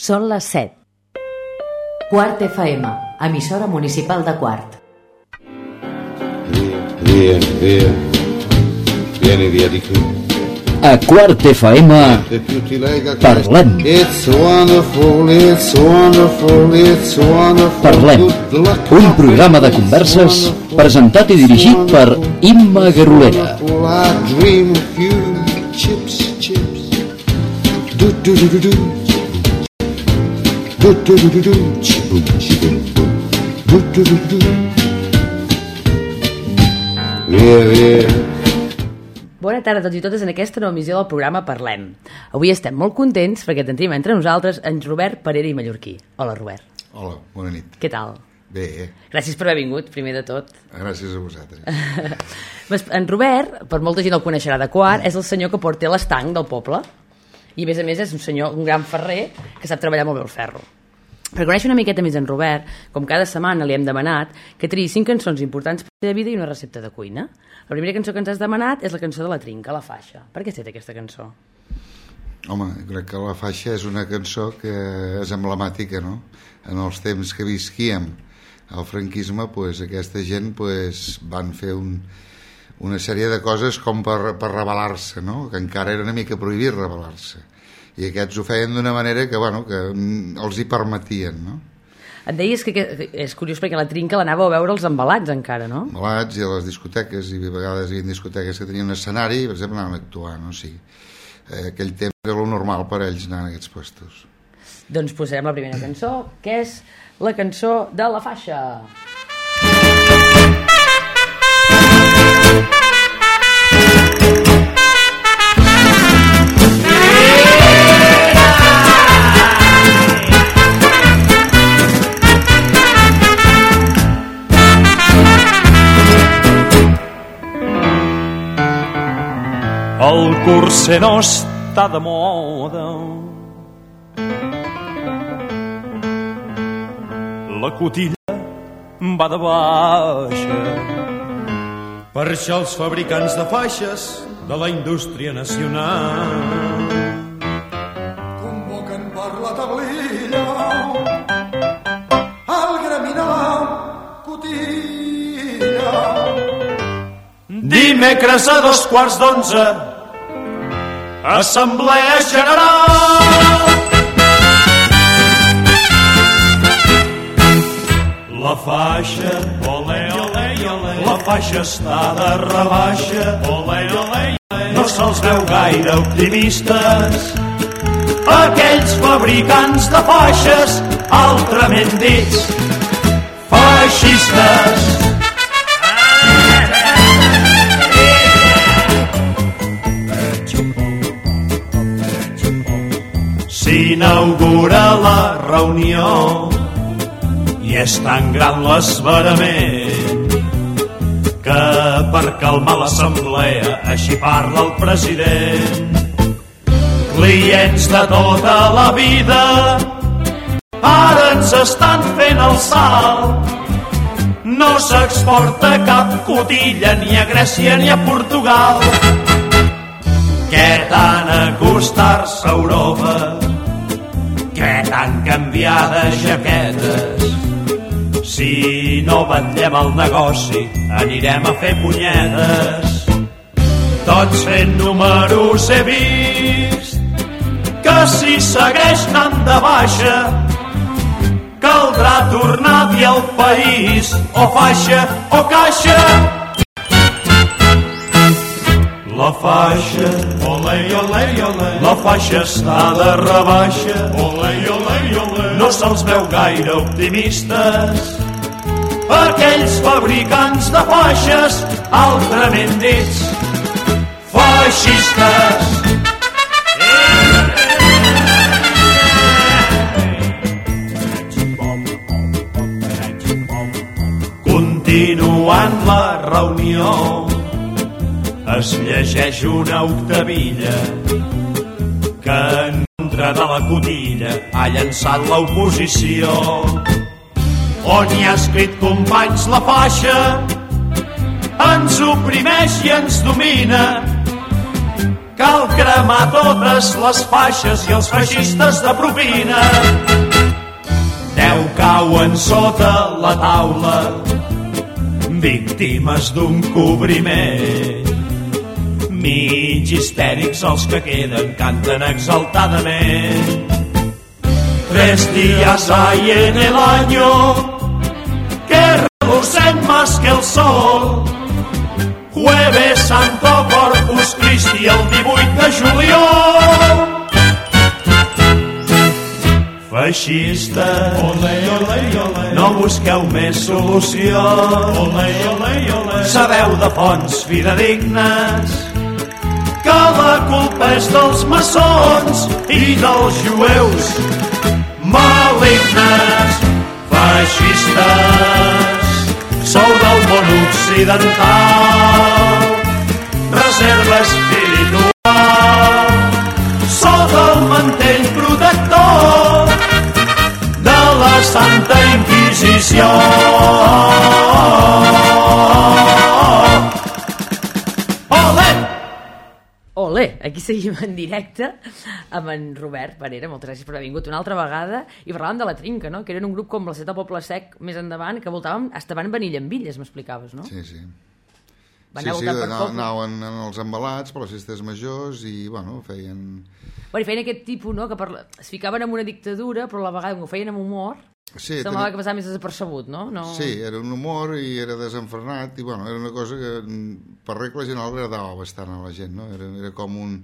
Són les 7. Quart FM, emissora municipal de Quart. Via, via, vieni via di qui. A Quart FM. Parlem. It's wonderful, it's wonderful, it's wonderful. Parlem, un programa de converses presentat i dirigit per Imma Garolera. I dream of you. Chips, chips. Do, do, do, do, do. Do, do, do, do, do. Chibum, chibum, bum. Do, do, do, do, do. Via, via. Bona tarda a tots i totes en aquesta nova emissió del programa Parlem. Avui estem molt contents perquè tenim entre nosaltres en Robert Parera i Mallorquí. Hola, Robert. Hola, bona nit. Què tal? Bé, eh? Gràcies per haver vingut, primer de tot. gràcies a vosaltres. En Robert, per molta gent el coneixerà de quart, és el senyor que porta l'estanc del poble. I a més a més és un senyor, un gran ferrer, que sap treballar molt bé el ferro. Per conèixer una miqueta més en Robert, com cada setmana li hem demanat que triï cinc cançons importants per la vida i una recepta de cuina. La primera cançó que ens has demanat és la cançó de la trinca, la faixa. Per què has fet aquesta cançó? Home, crec que La Faixa és una cançó que és emblemàtica, no? En els temps que visquíem al franquisme, pues, aquesta gent pues, van fer un, una sèrie de coses com per, per rebel·lar-se, no? Que encara era una mica prohibit rebel·lar-se. I aquests ho feien d'una manera que, bueno, que mm, els hi permetien, no? Et deies que, que és curiós perquè la trinca l'anava a veure els embalats encara, no? malats i a les discoteques, i a vegades hi havia discoteques que tenien un escenari i, per exemple, anaven a actuar, no? O sigui, eh, aquell temps era lo normal per a ells anar a aquests puestos. Doncs posarem la primera cançó, que és la cançó de la faixa. El curser no està de moda. La cotilla va de baixa. Per això els fabricants de faixes de la indústria nacional convoquen per la tablilla el greminar cotilla. Dimecres a dos quarts d'onze, Assemblea General. La faixa, ole, ole, ole, la faixa està de rebaixa, ole, ole, ole, no se'ls veu gaire optimistes. Aquells fabricants de faixes, altrament dits, feixistes. S'inaugura la reunió i és tan gran l'esverament que per calmar l'assemblea així parla el president. Clients de tota la vida ara ens estan fent el salt. No s'exporta cap cotilla ni a Grècia ni a Portugal. Què tant acostar-se a Europa? Què tant canviar de jaquetes? Si no vetllem el negoci, anirem a fer punyetes. Tots fent números he vist que si segueix anant de baixa caldrà tornar a dir al país o faixa o caixa. La faixa, ole, ole, ole, la faixa està de rebaixa, ole, ole, ole, no se'ls veu gaire optimistes. Aquells fabricants de faixes, altrament dits, feixistes. Continuant la reunió, es llegeix una octavilla que en contra de la cotilla ha llançat l'oposició. On hi ha escrit companys la faixa ens oprimeix i ens domina cal cremar totes les faixes i els feixistes de propina. Deu cauen sota la taula, víctimes d'un cobriment. Mig histèrics els que queden canten exaltadament. Tres días hay en el año que relucen más que el sol. Jueves Santo Corpus Christi el 18 de juliol. Feixistes, ole, ole, ole. no busqueu més solució. Ole, ole, ole. Sabeu de fonts fidedignes que la culpa és dels maçons i dels jueus malignes, feixistes. Sou del món occidental, reserva espiritual. Sou del mantell protector de la Santa Inquisició. Ole, aquí seguim en directe amb en Robert Parera, moltes gràcies per haver vingut una altra vegada i parlàvem de la Trinca, no? que eren un grup com la Seta Poble Sec més endavant que voltàvem, hasta van venir llambilles, m'explicaves, no? Sí, sí. Van sí, sí, per anar- anaven en els embalats per les festes majors i, bueno, feien... Bueno, feien aquest tipus, no?, que parla... es ficaven en una dictadura, però a la vegada, com ho feien amb humor, Sí, semblava tenia- que passava més desapercebut, no? no... Sí, era un humor i era desenfrenat i bueno, era una cosa que per regla general agradava bastant a la gent, no? Era, era com un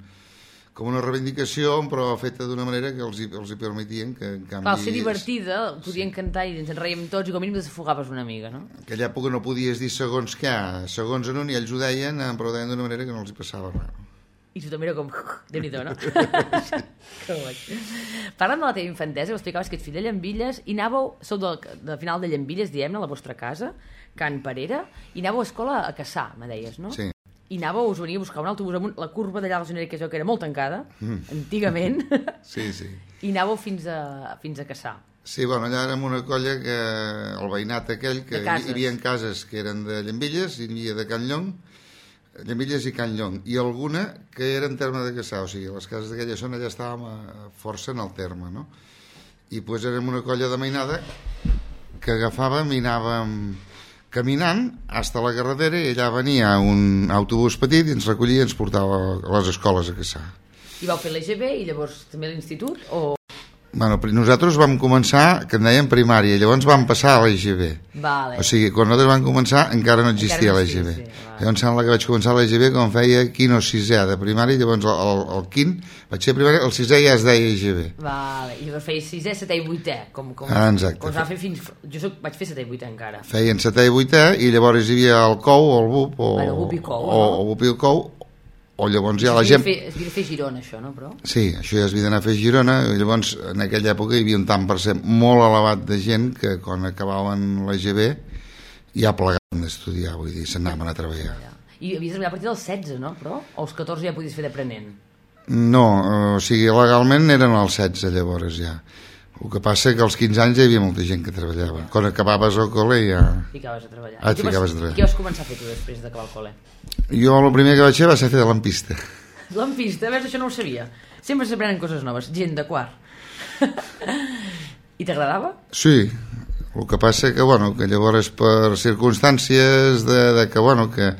com una reivindicació, però feta d'una manera que els hi, els hi permetien que, en canvi... Clar, ser divertida, podien cantar i ens en reiem tots i com a mínim desafogaves una mica, no? En aquella època no podies dir segons què, segons en un, i ells ho deien, però ho deien d'una manera que no els hi passava res. I també era com... Déu-n'hi-do, no? que guai. Parlant de la teva infantesa, ho explicaves que ets fill de Llambilles i anàveu, sou del, de final de Llambilles, diem-ne, a la vostra casa, Can Parera, i anàveu a escola a Caçà, me deies, no? Sí. I anàveu, us venia a buscar un autobús amunt, la curva d'allà a la Generalitat, que jo que era molt tancada, mm. antigament, Sí, sí. i anàveu fins a, fins a Caçà. Sí, bueno, allà érem una colla que el veïnat aquell, que De hi cases. havia cases que eren de Llambilles, i n'hi havia de Can Llong, Llambilles i Can Llong, i alguna que era en terme de Caçà, o sigui, les cases d'aquella zona ja estàvem a, força en el terme, no? I doncs érem una colla de mainada que agafàvem i anàvem caminant hasta la carretera i allà venia un autobús petit i ens recollia i ens portava a les escoles a Caçà. I vau fer l'EGB i llavors també l'institut? O... Bueno, nosaltres vam començar, que en dèiem primària, llavors vam passar a l'EGB. Vale. O sigui, quan nosaltres vam començar encara no existia no l'EGB. sí, va. Llavors sembla que vaig començar a l'EGB quan feia quin o sisè de primària, llavors el, el, el quin, vaig ser primària, el sisè ja es deia EGB. Vale, i llavors feies sisè, setè i vuitè, com, com, Ah, exacte. com es va fer fins... Jo soc, vaig fer setè i vuitè encara. Feien setè i vuitè i llavors hi havia el COU o el BUP o, Bueno, BUP i COU, o, no? o BUP i el COU o llavors ja la gent... fer- Es de fer Girona, això, no, però? Sí, això ja es havia d'anar a fer Girona, i llavors en aquella època hi havia un tant per cent molt elevat de gent que quan acabaven l'EGB ja plegaven d'estudiar, vull dir, se'n anaven a treballar. I havies de treballar a partir dels 16, no, però? O als 14 ja podies fer d'aprenent? No, eh, o sigui, legalment eren els 16 llavors ja. El que passa que als 15 anys hi havia molta gent que treballava. Quan acabaves el col·le ja... Ficaves a treballar. Ah, ficaves a treballar. Què vas començar a fer tu després d'acabar el col·le? Jo el primer que vaig fer va ser fer de lampista. Lampista, veus, això no ho sabia. Sempre s'aprenen coses noves. Gent de quart. I t'agradava? Sí, el que passa que, bueno, que llavors per circumstàncies de, de que, bueno, que,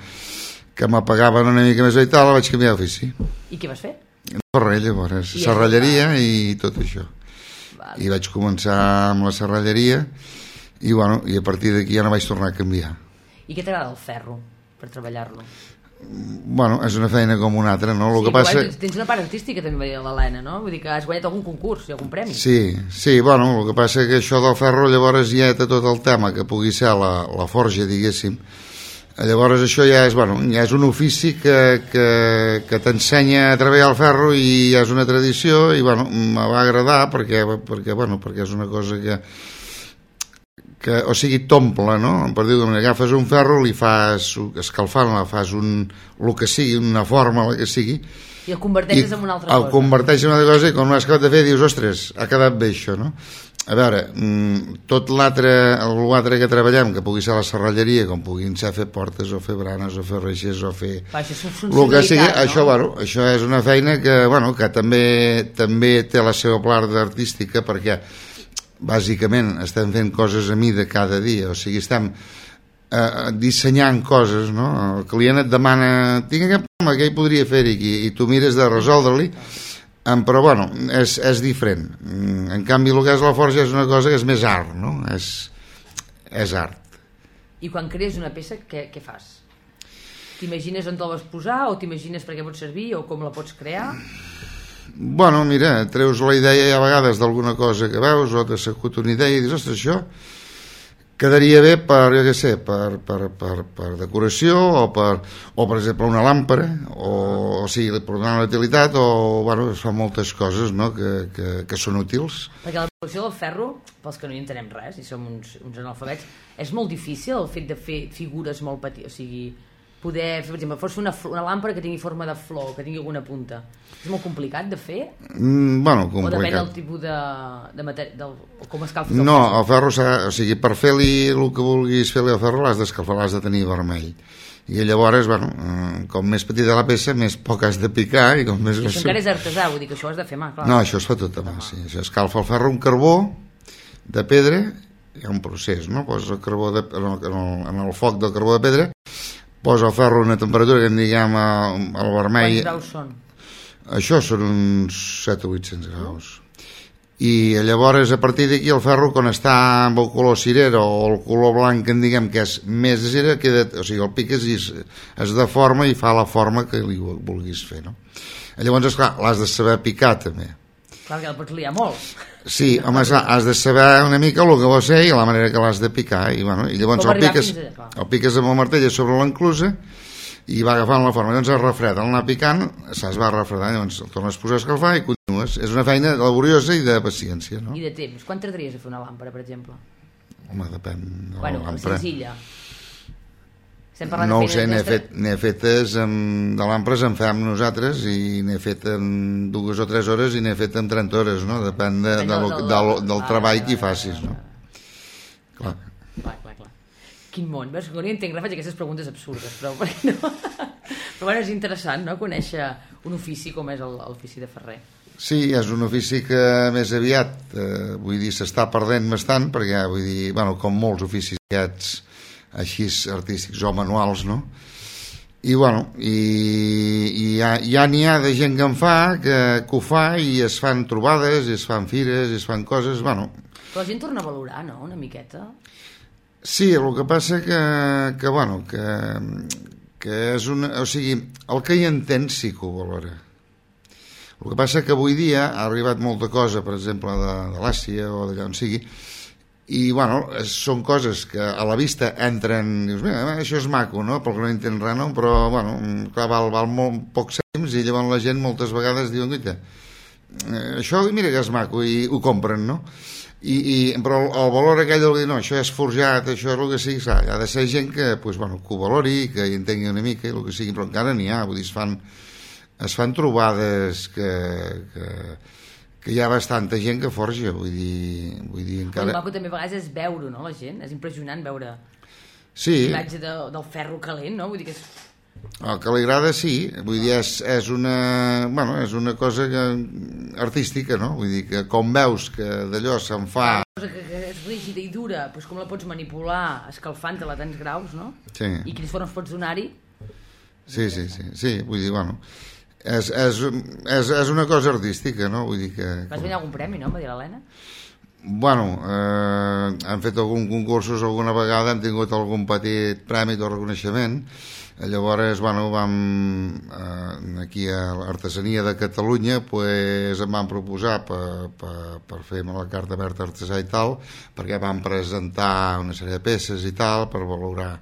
que m'apagaven una mica més i tal, vaig canviar d'ofici. I què vas fer? Ferrer, llavors, I serralleria i tot això. I vaig començar amb la serralleria i, bueno, i a partir d'aquí ja no vaig tornar a canviar. I què t'agrada el ferro per treballar-lo? Bueno, és una feina com una altra, no? El sí, que passa... Tens, tens una part artística també, va dir l'Helena, no? Vull dir que has guanyat algun concurs i algun premi. Sí, sí, bueno, el que passa que això del ferro llavors ja té tot el tema que pugui ser la, la forja, diguéssim. Llavors això ja és, bueno, ja és un ofici que, que, que t'ensenya a treballar el ferro i ja és una tradició i bueno, me va agradar perquè, perquè, bueno, perquè és una cosa que, que o sigui, t'omple, no? Per dir-ho manera, agafes un ferro, li fas escalfant, la fas un, el que sigui, una forma, la que sigui, I el converteixes en una altra el cosa. converteix en una altra cosa i quan ho has acabat de fer dius, ostres, ha quedat bé això, no? A veure, mm, tot l'altre que treballem, que pugui ser la serralleria, com puguin ser fer portes o fer branes o fer reixers o fer... Clar, això El que sigui, no? això, bueno, això és una feina que, bueno, que també, també té la seva part artística perquè bàsicament estem fent coses a mida cada dia, o sigui, estem eh, dissenyant coses, no? El client et demana, tinc aquest problema, què hi podria fer aquí? I tu mires de resoldre-li, però bueno, és, és diferent. Mm, En canvi, el que és la forja és una cosa que és més art, no? És, és art. I quan crees una peça, què, què fas? T'imagines on te'l vas posar o t'imagines per què pot servir o com la pots crear? Bueno, mira, treus la idea a vegades d'alguna cosa que veus o t'ha secut una idea i dius, ostres, això quedaria bé per, jo què sé, per, per, per, per decoració o per, o per exemple una làmpara o, o sigui, per donar una utilitat o, bueno, es fan moltes coses no? que, que, que són útils Perquè la producció del ferro, pels que no hi entenem res, i som uns, uns analfabets, és molt difícil el fet de fer figures molt petites, o sigui, poder fer, per exemple, fos una, una làmpara que tingui forma de flor, que tingui alguna punta. És molt complicat de fer? mm, bueno, O depèn del complicat tipus de, de matèria, del, com escalfes el no, ferro? el ferro o sigui, per fer-li el que vulguis fer-li al ferro l'has d'escalfar, l'has de tenir vermell i llavors, bueno, eh, com més petita la peça, més poc has de picar i com més... I això encara és artesà, vull dir que això has de fer mà, clar. No, això es fa tot a mà, sí. Això escalfa el ferro amb carbó de pedra, hi ha un procés, no? Posa el carbó de, en, el, en el foc del carbó de pedra, posa el ferro a una temperatura que en diguem el, el vermell... Quants graus són? Això són uns 7 o 800 graus. I llavors, a partir d'aquí, el ferro, quan està amb el color cirera o el color blanc, que en diguem que és més de cera, queda, o sigui, el piques i es, es deforma i fa la forma que li vulguis fer, no? Llavors, esclar, l'has de saber picar, també. Clar que el pots liar molt. Sí, home, has de saber una mica el que vols fer i la manera que l'has de picar. I, bueno, i llavors el piques, clar. el piques amb el martell a sobre l'enclusa i va agafant la forma. Llavors es refreda, al anar picant, se'ls va refredant, llavors el tornes a posar a escalfar i continues. És una feina laboriosa i de paciència, no? I de temps. Quant tardaries a fer una làmpara, per exemple? Home, depèn. de Bueno, l'àmpara. senzilla. Estem parlant No ho de sé, n'he fet, fetes amb, de l'àmpres en fem nosaltres i n'he fet en dues o tres hores i n'he fet en 30 hores, no? Depèn de, de, Depèn del, del- del, del treball que hi facis, no? Clar. Clar, clar, clar. Quin món, veus? Que no entenc faig aquestes preguntes absurdes, però, no... però bueno, és interessant, no?, conèixer un ofici com és l'ofici de ferrer. Sí, és un ofici que més aviat, eh, vull dir, s'està perdent bastant, perquè, vull dir, bueno, com molts oficis aquests així artístics o manuals, no? I, bueno, i, i ja ja n'hi ha de gent que en fa, que, que ho fa, i es fan trobades, i es fan fires, i es fan coses, bueno, Però la gent torna a valorar, no?, una miqueta. Sí, el que passa que, que bueno, que, que és una... O sigui, el que hi entén sí que ho valora. El que passa que avui dia ha arribat molta cosa, per exemple, de, de l'Àsia o d'allà on sigui, i, bueno, són coses que a la vista entren, dius, mira, això és maco, no?, pel que no entén res, no?, però, bueno, clar, val, val molt pocs cèntims i llavors la gent moltes vegades diuen, guaita, eh, això mira que és maco i ho compren, no? I, i, però el, el valor aquell del dir, no, això és forjat, això és el que sigui, clar, ha de ser gent que, pues, bueno, que ho valori, que hi entengui una mica i el que sigui, però encara n'hi ha, vull dir, es fan, es fan trobades que, que, que hi ha bastanta gent que forja, vull dir, vull dir El encara... maco també a vegades és veure, no?, la gent. És impressionant veure Sí, l'imatge de, del ferro calent, no? Vull dir que és... el que li agrada sí, vull dir, és, és, una, bueno, és una cosa que, artística, no? Vull dir que com veus que d'allò se'n fa... cosa que, que és rígida i dura, doncs com la pots manipular escalfant-te-la a tants graus, no? Sí. I quines formes pots donar-hi? Sí, sí, sí, sí, vull dir, bueno, és, és, és, és una cosa artística, no? Vull dir que... Vas guanyar algun premi, no? va dir l'Helena. Bueno, eh, hem fet algun concursos alguna vegada, hem tingut algun petit prèmit o reconeixement, llavors, bueno, vam, eh, aquí a l'Artesania de Catalunya, pues, em van proposar per, per, per fer la carta oberta artesà i tal, perquè vam presentar una sèrie de peces i tal, per valorar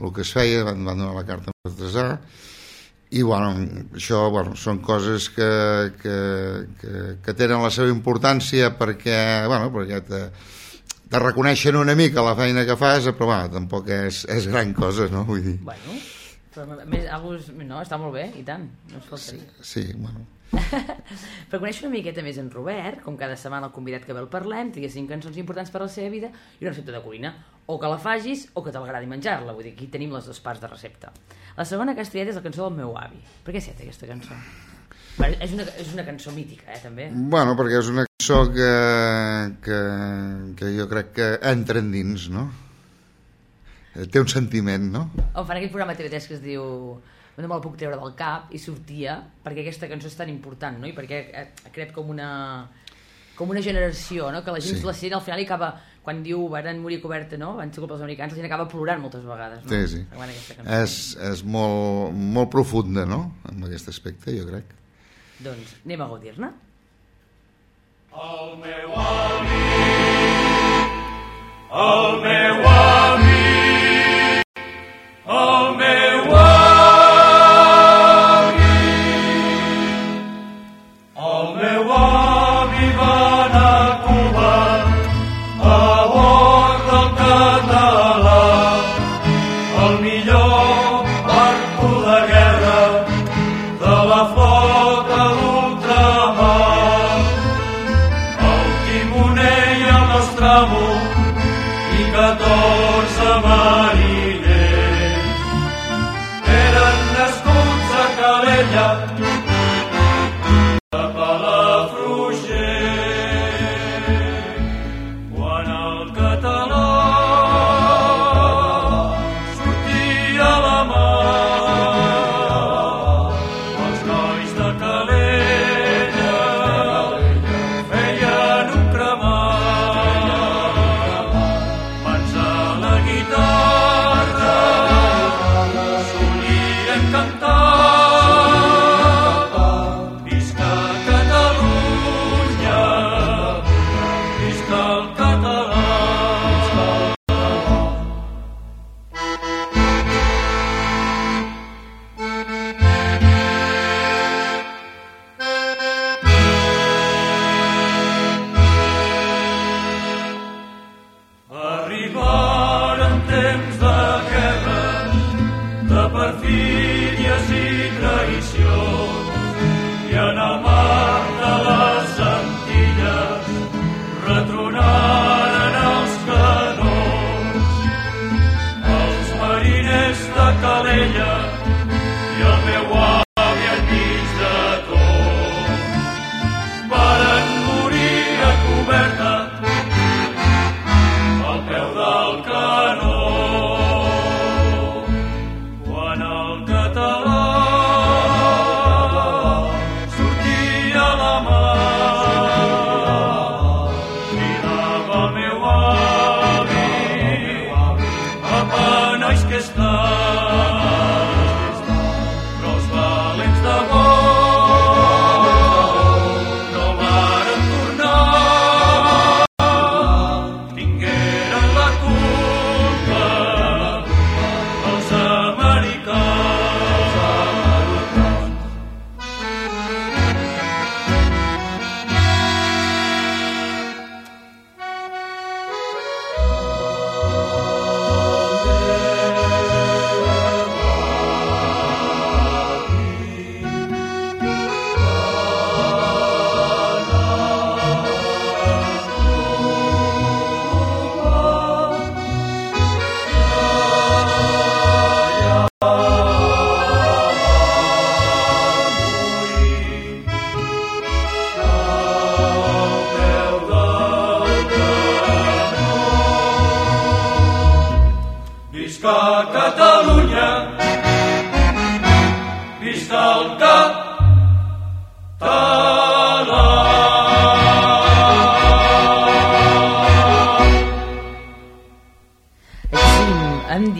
el que es feia, van, van donar la carta artesà, i bueno, això bueno, són coses que, que, que, que tenen la seva importància perquè, bueno, perquè te, te reconeixen una mica la feina que fas, però bueno, tampoc és, és gran cosa, no? Vull dir, Bueno, Però més, algú, no, està molt bé, i tant. No Sí, sí bueno. per conèixer una miqueta més en Robert, com cada setmana el convidat que ve el parlem, triga cinc cançons importants per a la seva vida i una recepta de cuina. O que la fagis o que t'agradi menjar-la. Vull dir, aquí tenim les dues parts de recepta. La segona que has triat és la cançó del meu avi. Per què has triat aquesta cançó? És, una, és una cançó mítica, eh, també. Bueno, perquè és una cançó que, que, que jo crec que entra endins, no? Eh, Té un sentiment, no? O fan aquell programa a TV3 que es diu no me la puc treure del cap i sortia perquè aquesta cançó és tan important no? i perquè ha creat com una com una generació, no? que la gent sí. la sent al final i acaba, quan diu van morir coberta, no? van ser culpa dels americans, la gent acaba plorant moltes vegades. No? Sí, sí. És, és molt, molt profunda, no?, en aquest aspecte, jo crec. Doncs anem a gaudir-ne. El meu avi, el meu avi, el meu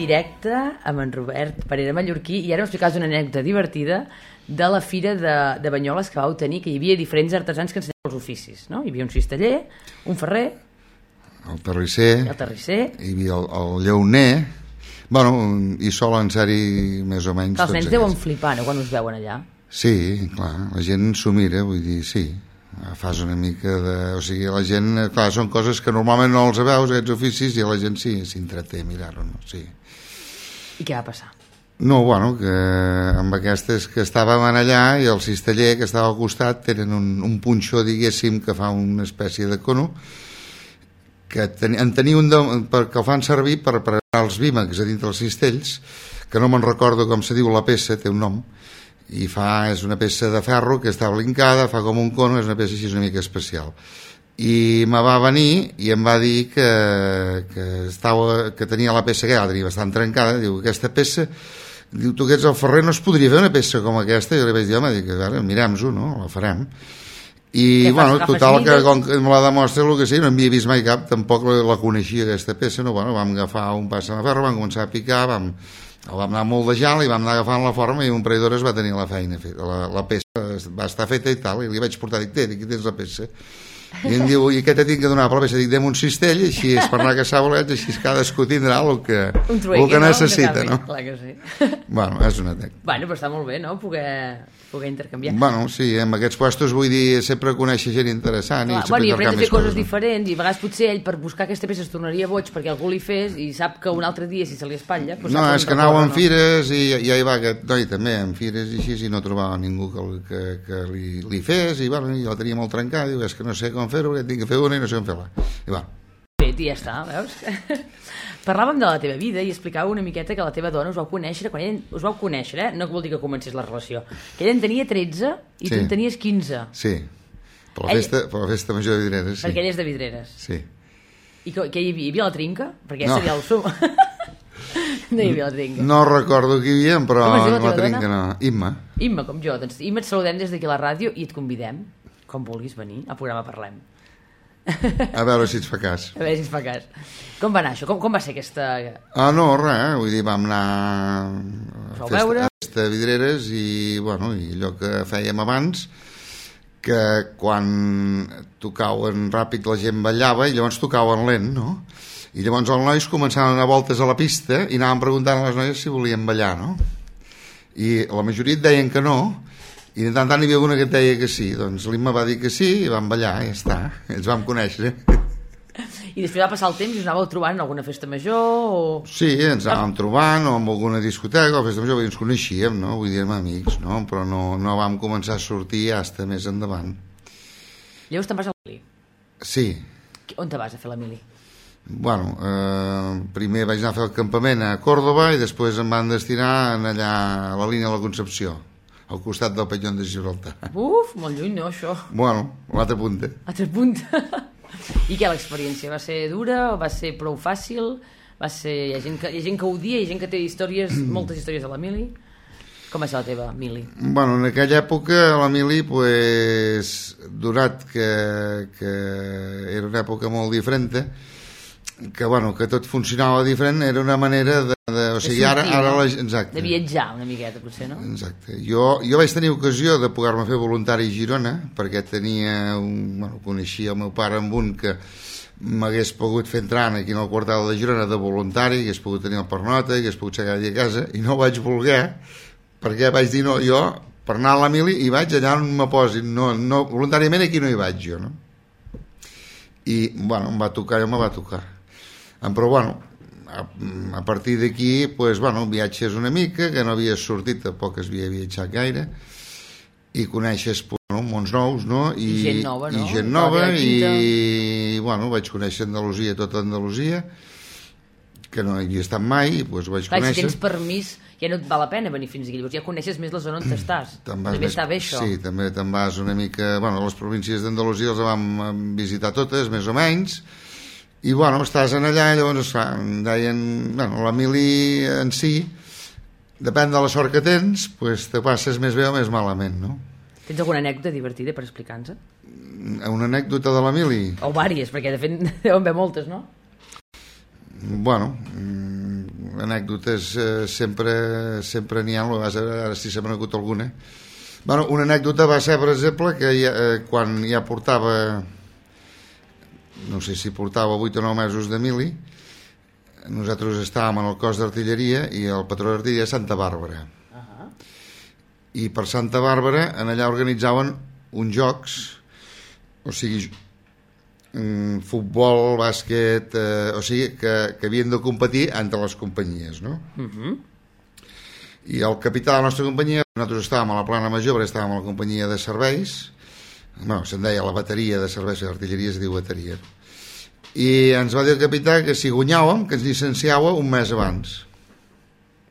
directe amb en Robert Parera Mallorquí i ara m'explicaves una anècdota divertida de la fira de, de Banyoles que vau tenir, que hi havia diferents artesans que ensenyaven els oficis, no? Hi havia un cisteller, un ferrer, El terrisser, el terrisser... hi havia el, el llauner, bueno, i solen ser-hi més o menys Clar, els nens deuen flipar, no?, quan us veuen allà. Sí, clar, la gent s'ho mira, vull dir, sí, fas una mica de... O sigui, la gent, clar, són coses que normalment no els veus, aquests oficis, i la gent sí, s'entreté a mirar-ho, no? Sí. I què va passar? No, bueno, que amb aquestes que estàvem allà i el cisteller que estava al costat tenen un, un punxó, diguéssim, que fa una espècie de cono, que ten, en tenia un de, perquè el fan servir per preparar els vímecs a dintre dels cistells, que no me'n recordo com se diu la peça, té un nom, i fa, és una peça de ferro que està blincada, fa com un cono, és una peça així una mica especial. I me va venir i em va dir que, que, estava, que tenia la peça que ja tenia bastant trencada diu, aquesta peça diu, tu que ets el ferrer no es podria fer una peça com aquesta? I jo li vaig dir, home, dic, mirem-ho no? la farem i fas, bueno, total que com que me la demostra el que sí, no havia vist mai cap tampoc la, la coneixia aquesta peça no? bueno, vam agafar un pas de ferro, vam començar a picar vam, el vam anar moldejant i vam anar agafant la forma i un parell d'hores va tenir la feina feta, la, la peça va estar feta i tal i li vaig portar, dic, té, aquí tens la peça i em diu, i què te tinc que donar per la peça? Dic, dem un cistell, així és per anar a caçar bolets, així cadascú tindrà el que, el que no? necessita, no? canvi, Clar que sí. Bueno, és una tec. bueno, però està molt bé, no?, poder, poder intercanviar. Bueno, sí, amb aquests puestos vull dir sempre conèixer gent interessant Clar, i bueno, i aprens a fer intercanvies coses no? diferents i a vegades potser ell per buscar aquesta peça es tornaria boig perquè algú li fes i sap que un altre dia si se li espatlla doncs No, és que anava en fires i ja hi va aquest noi també en fires i així i no trobava ningú que, que, que li, li fes i, bueno, i la tenia molt trencada diu, és que no sé com fer-ho, que tinc que fer una i no sé com fer-la i va, fet i ja està, veus? Parlàvem de la teva vida i explicava una miqueta que la teva dona us vau conèixer, quan ella, us vau conèixer, eh? no vol dir que comencés la relació, que ella en tenia 13 i Sí. tu en tenies 15, sí per la, festa, per la festa major de Vidreres sí. perquè ella és de Vidreres. sí. I que, que hi havia, hi havia la trinca? Perquè No. seria el sum. no hi havia la trinca. no recordo qui hi havia però la la trinca no, Imma Imma, com jo. Doncs Imma, et saludem des d'aquí a la ràdio i et convidem, com vulguis venir, al programa Parlem. A veure si et fa cas A veure si ens fa cas. Com va anar això? Com, com va ser aquesta... Ah, no, res, vull dir, vam anar a festa, veure? a festa vidreres i, bueno, i allò que fèiem abans, que quan tocaven ràpid la gent ballava i llavors tocaven lent, no? I llavors els nois començaven a anar voltes a la pista i anaven preguntant a les noies si volien ballar, no? I la majoria et deien que no, i de tant tant hi havia una que et deia que sí. Doncs l'Imma va dir que sí i vam ballar, i ja està. Ens vam conèixer. I després va passar el temps i us anàveu trobant en alguna festa major o... Sí, ens anàvem trobant o en alguna discoteca o festa major, vull dir, ens coneixíem, no? Vull dir, érem amics, no? Però no, no vam començar a sortir hasta més endavant. Llavors te'n vas a la mili. Sí, On te vas a fer la mili? bueno, eh, primer vaig anar a fer el campament a Còrdoba i després em van destinar allà a la línia de la Concepció, al costat del Penyón de Gibraltar. Uf, molt lluny, no, això. Bueno, a l'altra punta. Altre punt. I què, l'experiència? Va ser dura o va ser prou fàcil? Va ser... Hi ha gent que, hi ha gent que odia, hi ha gent que té històries, moltes històries de la mili. Com va ser la teva mili? Bueno, en aquella època la mili, pues, donat que, que era una època molt diferent, que, bueno, que tot funcionava diferent, era una manera de... de o sigui, ara, sortir, ara no? la, exacte. De viatjar una miqueta, potser, no? Exacte. Jo, jo vaig tenir ocasió de poder-me fer voluntari a Girona, perquè tenia un, bueno, coneixia el meu pare amb un que m'hagués pogut fer entrar aquí en el quartal de Girona de voluntari, hagués pogut tenir el pernota, hagués pogut ser cada dia a casa, i no vaig voler, perquè vaig dir, no, jo, per anar a la mili, hi vaig allà on me posin, no, no, voluntàriament aquí no hi vaig jo, no? I, bueno, em va tocar, i me va tocar. Però, bueno, a, a partir d'aquí, pues, bueno, viatges una mica, que no havies sortit, tampoc es havia viatjat gaire, i coneixes bueno, mons nous, no? I gent nova, no? I gent nova, i, bueno, vaig conèixer Andalusia, tota Andalusia, que no hi havia estat mai, i pues, vaig Clar, si conèixer. tens permís, ja no et val la pena venir fins aquí. Llavors ja coneixes més la zona on estàs. També més- està bé, això. Sí, també te'n vas una mica... Bueno, les províncies d'Andalusia les vam visitar totes, més o menys, i bueno, estàs en allà i llavors esclar, em deien, bueno, la mili en si, depèn de la sort que tens, pues, te passes més bé o més malament, no? Tens alguna anècdota divertida per explicar-nos? Una anècdota de la mili? O vàries, perquè de fet deuen haver moltes, no? Bueno, mm, anècdotes eh, sempre sempre n'hi ha, a vegades ara, sí se m'ha alguna. Bueno, una anècdota va ser, per exemple, que ja, eh, quan ja portava, no sé si portava 8 o 9 mesos de mili, nosaltres estàvem en el cos d'artilleria i el patró d'artilleria Santa Bàrbara. I per Santa Bàrbara, en allà organitzaven uns jocs, o sigui, mm, futbol, bàsquet, eh, o sigui, que, que havien de competir entre les companyies, no? I el capità de la nostra companyia, nosaltres estàvem a la plana major, perquè estàvem a la companyia de serveis, bueno, se'n deia la bateria de serveis d'artilleria, es diu bateria. I ens va dir el capità que si guanyàvem, que ens llicenciava un mes abans.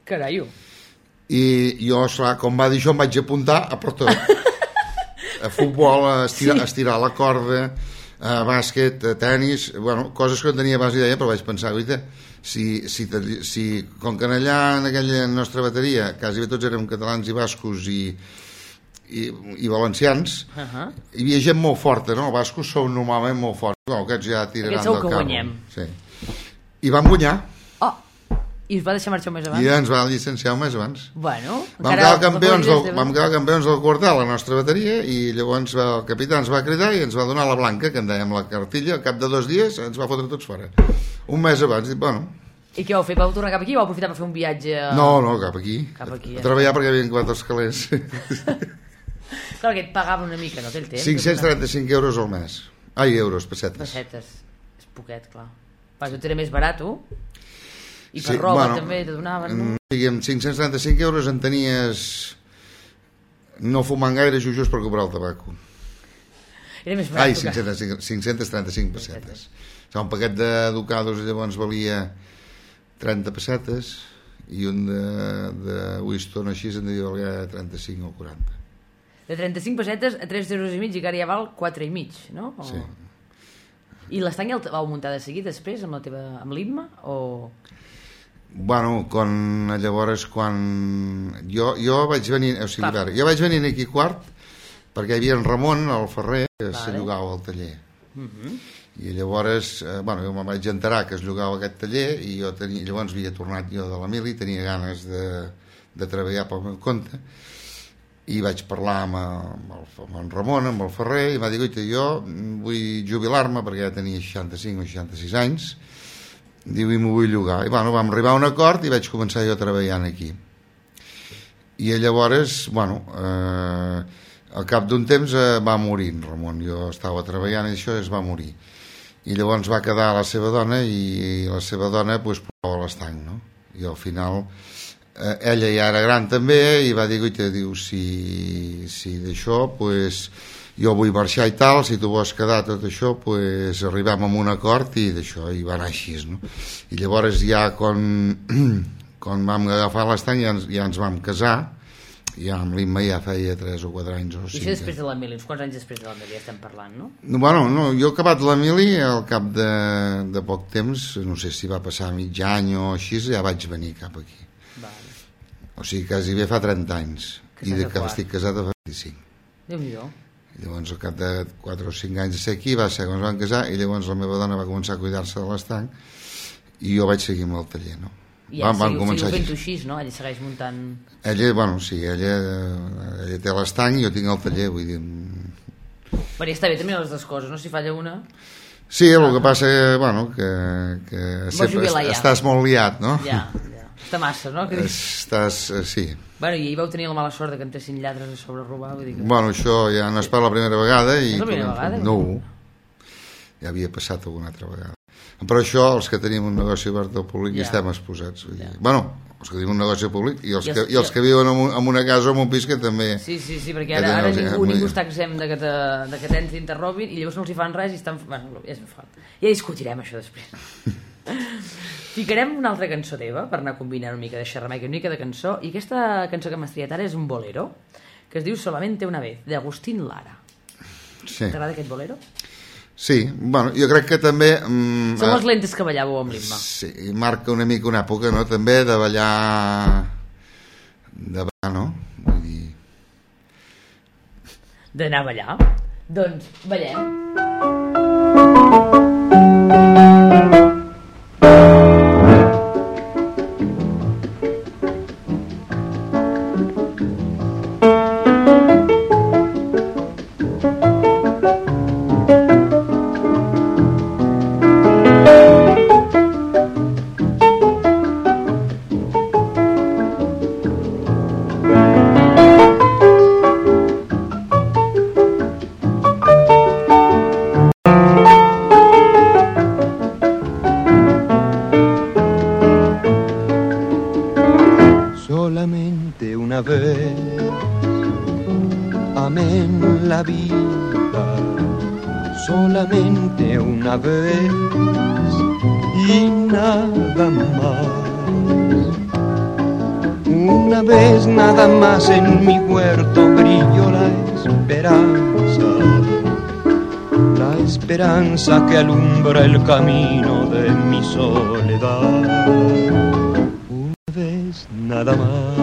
Caraio. I jo, esclar, com va dir això, em vaig apuntar a per tot. a futbol, a estirar, sí. a estirar la corda, a bàsquet, a tennis, bueno, coses que no tenia base idea, però vaig pensar, guaita, si, si, si, com que allà en aquella nostra bateria quasi bé tots érem catalans i bascos i, i, i valencians Uh -huh. hi havia gent molt forta, no? Els bascos són normalment molt forts, no, aquests ja tiraran Aquests del que carro. guanyem. Sí. I vam guanyar, Oh, i us va deixar marxar mes abans? i ens va llicenciar mes abans. Bueno, Vam quedar, campions del, vam quedar campions del quartal, la nostra bateria, i llavors va, el capità ens va cridar i ens va donar la blanca, que en dèiem la cartilla, al cap de dos dies ens va fotre tots fora. Un mes abans, dic, bueno, I què vau fer? Vau tornar cap aquí o vau aprofitar per fer un viatge... no, no, cap aquí. Cap aquí, A eh? treballar perquè hi havia quatre escalers. Clar, que et pagava una mica, no té el temps? 535 euros al mes. Ai, euros, pessetes. Pessetes. És poquet, clar. Vas, tu era més barat, tu? I per Sí, roba bueno, també te donaven, no? Mm, Diguem, 535 euros en tenies no fumant gaire just per comprar el tabaco. Era més barat. Ai, tu que- 535, 535 pessetes. O sigui, un paquet de ducados llavors valia 30 pessetes i un de, de Winston així en devia valer 35 o 40. De 35 pessetes a 3 euros i mig i que ara ja val 4 i mig, no? O... Sí. I l'estany el vau muntar de seguida després amb la teva, amb l'Imma? O... Bueno, quan, llavors quan... Jo, jo vaig venir, o sigui, veure, jo vaig venir aquí quart perquè hi havia en Ramon, el ferrer, que Vale. se llogava al taller. Mhm. I llavors, eh, bueno, jo me'n vaig enterar que es llogava aquest taller i jo tenia, llavors havia tornat jo de la mili, tenia ganes de, de treballar pel meu compte i vaig parlar amb, amb, el, amb en Ramon, amb el Ferrer, i va dir, oita, jo vull jubilar-me perquè ja tenia 65 o 66 anys, diu, i m'ho vull llogar. I bueno, vam arribar a un acord i vaig començar jo treballant aquí. I llavors, bueno, eh, al cap d'un temps eh, va morir en Ramon, jo estava treballant i això i es va morir. I llavors va quedar la seva dona i la seva dona pues, posava l'estanc, no? I al final eh, ella ja era gran també i va dir, guaita, diu, si, si d'això, pues, jo vull marxar i tal, si tu vols quedar tot això, pues, arribem a un acord i d'això, i va anar així, no? I llavors ja quan, quan vam agafar l'estany ja, ens- ja ens vam casar, ja amb l'Imma ja feia 3 o 4 anys o I 5 això després de la mili, uns quants anys després de la mili estem parlant, no? no, Bueno, no, jo he acabat la mili al cap de, de poc temps, no sé si va passar mig any o així, ja vaig venir cap aquí. O sigui, quasi bé fa 30 anys. Que I de que estic casat fa 25. Déu-n'hi-do. Llavors, al cap de 4 o 5 anys de ser aquí, va ser quan ens vam casar, i llavors la meva dona va començar a cuidar-se de l'estanc, i jo vaig seguir amb el taller, no? I ja vam seguiu, començar seguiu així. no? Ell segueix muntant... Ella, bueno, sí, ella, ella té l'estanc i jo tinc el taller, vull dir... mm, Però ja està bé també les dues coses, no? Si falla una... Sí, el que passa bueno, que, que sempre ja. estàs molt liat, no? Ja. Està massa, no? Que. Estàs, eh, sí. Bueno, i vau tenir la mala sort de que entressin lladres a sobre robar, vull dir que... Bueno, això ja no és per la primera vegada. I És la primera vegada? No, ja havia passat alguna altra vegada. Però això, els que tenim un negoci obert al públic, Ja. ja. estem exposats. Vull dir. Bueno, els que tenim un negoci públic i els, I els- que, i els que viuen en, un, en una casa o en un pis que també... Sí, sí, sí, perquè ara, ara ningú, ningú està exempt de que, te, de que t'entri i t'enrobin i llavors no els hi fan res i estan... Bueno, ja és. Ja discutirem això després. Ficarem una altra cançó teva per anar combinant una mica de xerramaica, una mica de cançó i aquesta cançó que m'has triat ara és un bolero que es diu Solamente una vez, d'Agustín Lara. Sí. T'agrada aquest bolero? sí, bueno, jo crec que també... Mm, Som eh, els lentes que ballàveu amb l'Imma. Sí, i marca una mica una època, no?, també de ballar... de ballar, no? Vull dir... D'anar a ballar? Doncs ballem. Que alumbra el camino de mi soledad. Una vez nada más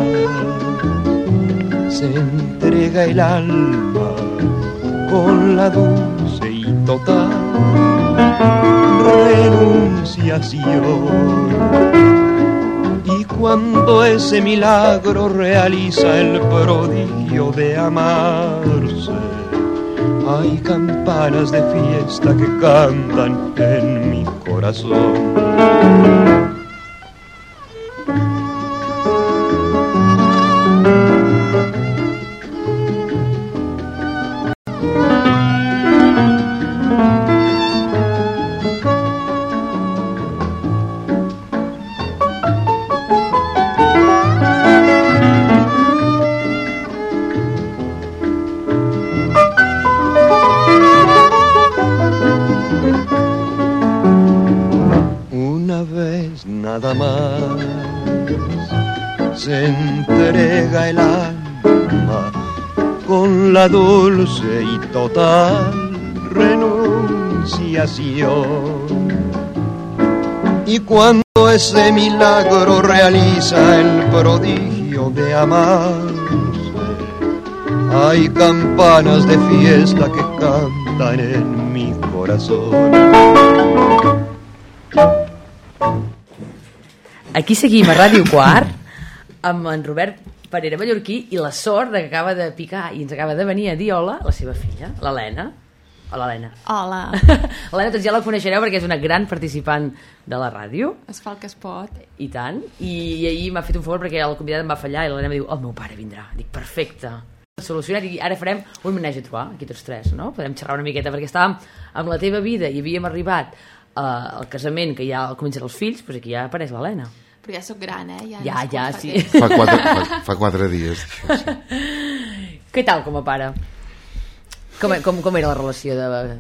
se entrega el alma con la dulce y total renunciación. Y cuando ese milagro realiza el prodigio de amarse, hay campanas de fiesta que cantan en mi corazón. Dulce y total renunciación. Y cuando ese milagro realiza el prodigio de amarse, hay campanas de fiesta que cantan en mi corazón. Aquí seguim a Ràdio Quart amb en Parera Mallorquí i la sort que acaba de picar i ens acaba de venir a dir hola la seva filla, l'Helena. Hola, Helena. Hola, Helena, tots ja la coneixereu perquè és una gran participant de la ràdio, es fa el que es pot. i tant, i, i ahir m'ha fet un favor perquè el convidat em va fallar i l'Helena em diu, el meu pare vindrà. Dic, perfecte. Solucionat, i ara farem un homenatge a trobar, aquí tots tres, no? Podem xerrar una miqueta, perquè estàvem amb la teva vida i havíem arribat uh, al casament, que ja comencen els fills, doncs aquí ja apareix l'Helena. Però ja sóc gran, eh? Ja, Ja, ja, fa sí. Fa quatre, fa, fa quatre dies. Això, sí. Què tal com a pare? Com, com, com era la relació de...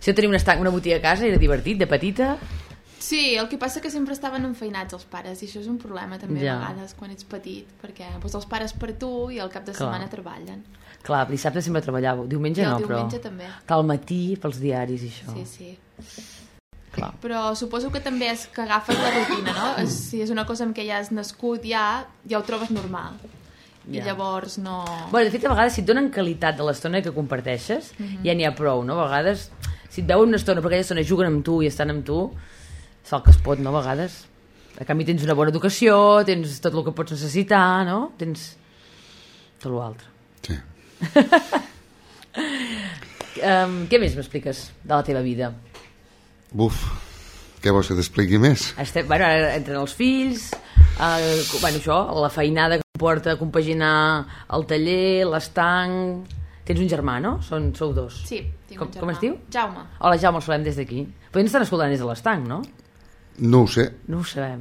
Si tenia un estanc, una botiga a casa, era divertit, de petita? Sí, el que passa que sempre estaven enfeinats els pares i això és un problema també Ja. a vegades quan ets petit perquè doncs, els pares per tu i al cap de Clar. setmana treballen. Clar, dissabte sempre treballàveu, diumenge I el no, diumenge però... també. Clar, al matí, pels diaris i això. Sí, sí. Clar. Però suposo que també és que agafes la rutina, no? És- Si és una cosa en què ja has nascut, ja, ja ho trobes normal. I Ja. llavors no... Bueno, de fet, a vegades, si et donen qualitat de l'estona que comparteixes, Mhm. ja n'hi ha prou, no? A vegades, si et veuen una estona, però aquella estona juguen amb tu i estan amb tu, és el que es pot, no? A vegades. A canvi tens una bona educació, tens tot el que pots necessitar, no? Tens tot l'altre. Sí. Um, què més m'expliques de la teva vida? Buf, què vols que t'expliqui més? Estem, bueno, ara entren els fills, eh, bueno, això, la feinada que porta a compaginar el taller, l'estanc... Tens un germà, no? Són, sou dos. Sí, tinc Com- un germà. com es diu? Jaume. Hola, Jaume, el saludem des d'aquí. Podem estar escoltant des de l'estanc, no? No ho sé, No ho sabem.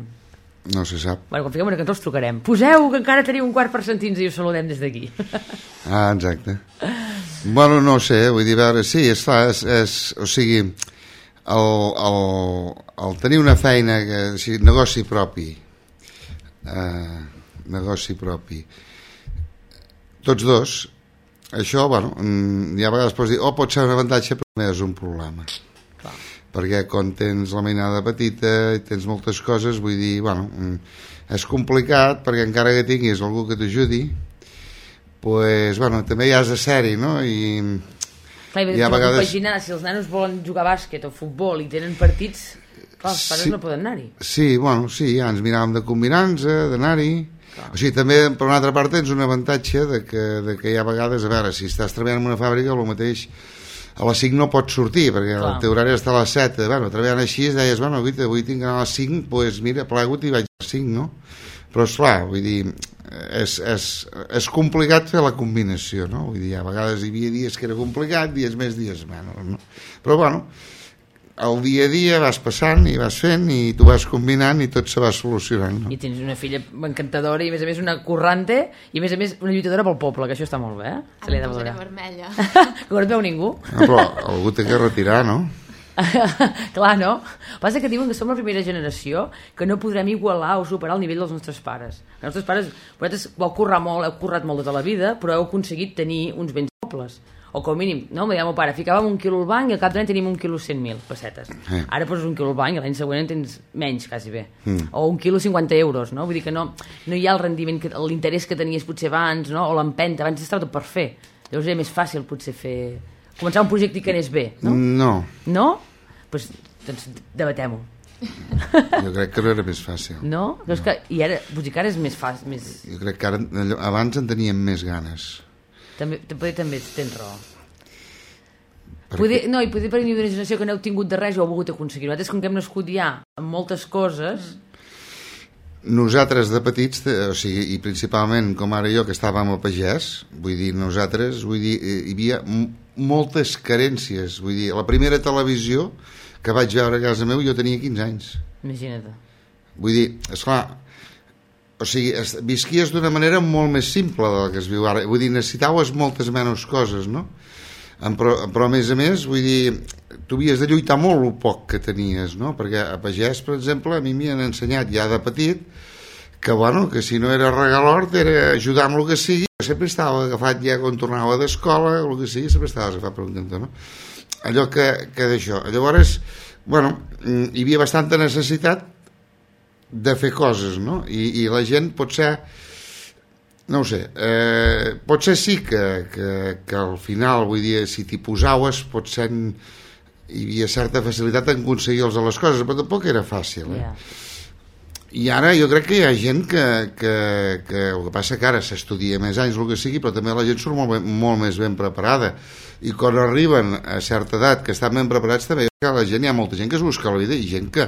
no se sap. Bueno, quan fiquem una cançó els trucarem. Poseu, que encara teniu un quart per sentir-nos i us saludem des d'aquí. Ah, exacte. Bueno, no ho sé, vull dir, a veure, sí, és clar, és, és, o sigui, el, el, el tenir una feina, que, o sigui, negoci propi, eh, negoci propi, tots dos, això, bueno, mm, hi ha vegades pots dir, oh, pot ser un avantatge, però també és un problema. Clar. Perquè quan tens la mainada petita i tens moltes coses, vull dir, bueno, mm, és complicat perquè encara que tinguis algú que t'ajudi, pues, bueno, també hi has de ser-hi, no? I, Clar, i I a vegades- compaginar, si els nanos volen jugar a bàsquet o futbol i tenen partits, clar, els pares Sí. no poden anar-hi. Sí, bueno, sí, ja ens miràvem de combinar-nos, d'anar-hi. O sigui, també, per una altra part, tens un avantatge de que, de que hi ha vegades, a veure, si estàs treballant en una fàbrica, el mateix a les 5 no pots sortir, perquè Clar. el teu horari està a les 7. Bueno, treballant així, deies, bueno, avui, avui tinc a les 5, doncs pues, mira, plegut i vaig a les 5, no? Però, esclar, vull dir, és, és, és complicat fer la combinació, no? Vull dir, a vegades hi havia dies que era complicat, dies més, dies menys, no? Però, bueno, el dia a dia vas passant i vas fent i tu vas combinant i tot se va solucionant. No? I tens una filla encantadora i a més a més una currante i a més a més una lluitadora pel poble, que això està molt bé, eh? Se li ha de valorar. vermella. que no et veu ningú. Ah, però algú té que retirar, no? Clar, no? Passa que diuen que som la primera generació que no podrem igualar o superar el nivell dels nostres pares. Els nostres pares, vosaltres ho heu currat molt, heu currat molt tota la vida, però heu aconseguit tenir uns béns pobles. O com a mínim, no? Em deia el meu pare, ficàvem un quilo al banc i al cap d'any tenim un quilo 100.000 pessetes. Eh. Ara poses un quilo al banc i l'any següent en tens menys, quasi bé. Mm. O un quilo 50 euros, no? Vull dir que no, no hi ha el rendiment, l'interès que tenies potser abans, no? O l'empenta, abans estava tot per fer. Llavors era més fàcil potser fer... Començar un projecte que anés bé, no? No, No? Pues, doncs debatem-ho. jo crec que no era més fàcil. No? no. És que, I ara, vull dir que ara és més fàcil. Més... Jo crec que ara, abans en teníem més ganes. També, també, també tens raó. Perquè- Poder, no, i poder per una generació que no heu tingut de res ho heu volgut aconseguir. Nosaltres, com que hem nascut ja amb moltes coses, Nosaltres de petits, eh, o sigui, i principalment com ara jo que estàvem a pagès, vull dir, nosaltres, vull dir, eh, hi havia moltes carències, vull dir, la primera televisió que vaig veure a casa meu jo tenia 15 anys. imagina't. Vull dir, esclar, o sigui, es, visquies d'una manera molt més simple de la que es viu ara. Vull dir, necessitaves moltes menys coses, no? Però, però a més a més, vull dir, tu havies de lluitar molt el poc que tenies, no? Perquè a pagès, per exemple, a mi m'hi han ensenyat ja de petit que, bueno, que si no era regalort era ajudar amb el que sigui. Sempre estava agafat ja quan tornava d'escola, el que sigui, sempre estava agafat per un cantó, no? Allò que, que d'això. Llavors, bueno, mm, hi havia bastanta necessitat de fer coses, no? I, i la gent pot ser no ho sé, eh, potser sí que, que, que al final, vull dir, si t'hi posaves, potser en, hi havia certa facilitat en aconseguir-los a les coses, però tampoc era fàcil. Eh? Ja. I ara jo crec que hi ha gent que, que, que el que passa que ara s'estudia més anys, el que sigui, però també la gent surt molt, ben, molt més ben preparada. I quan arriben a certa edat, que estan ben preparats, també que la gent, hi ha molta gent que es busca la vida i gent que,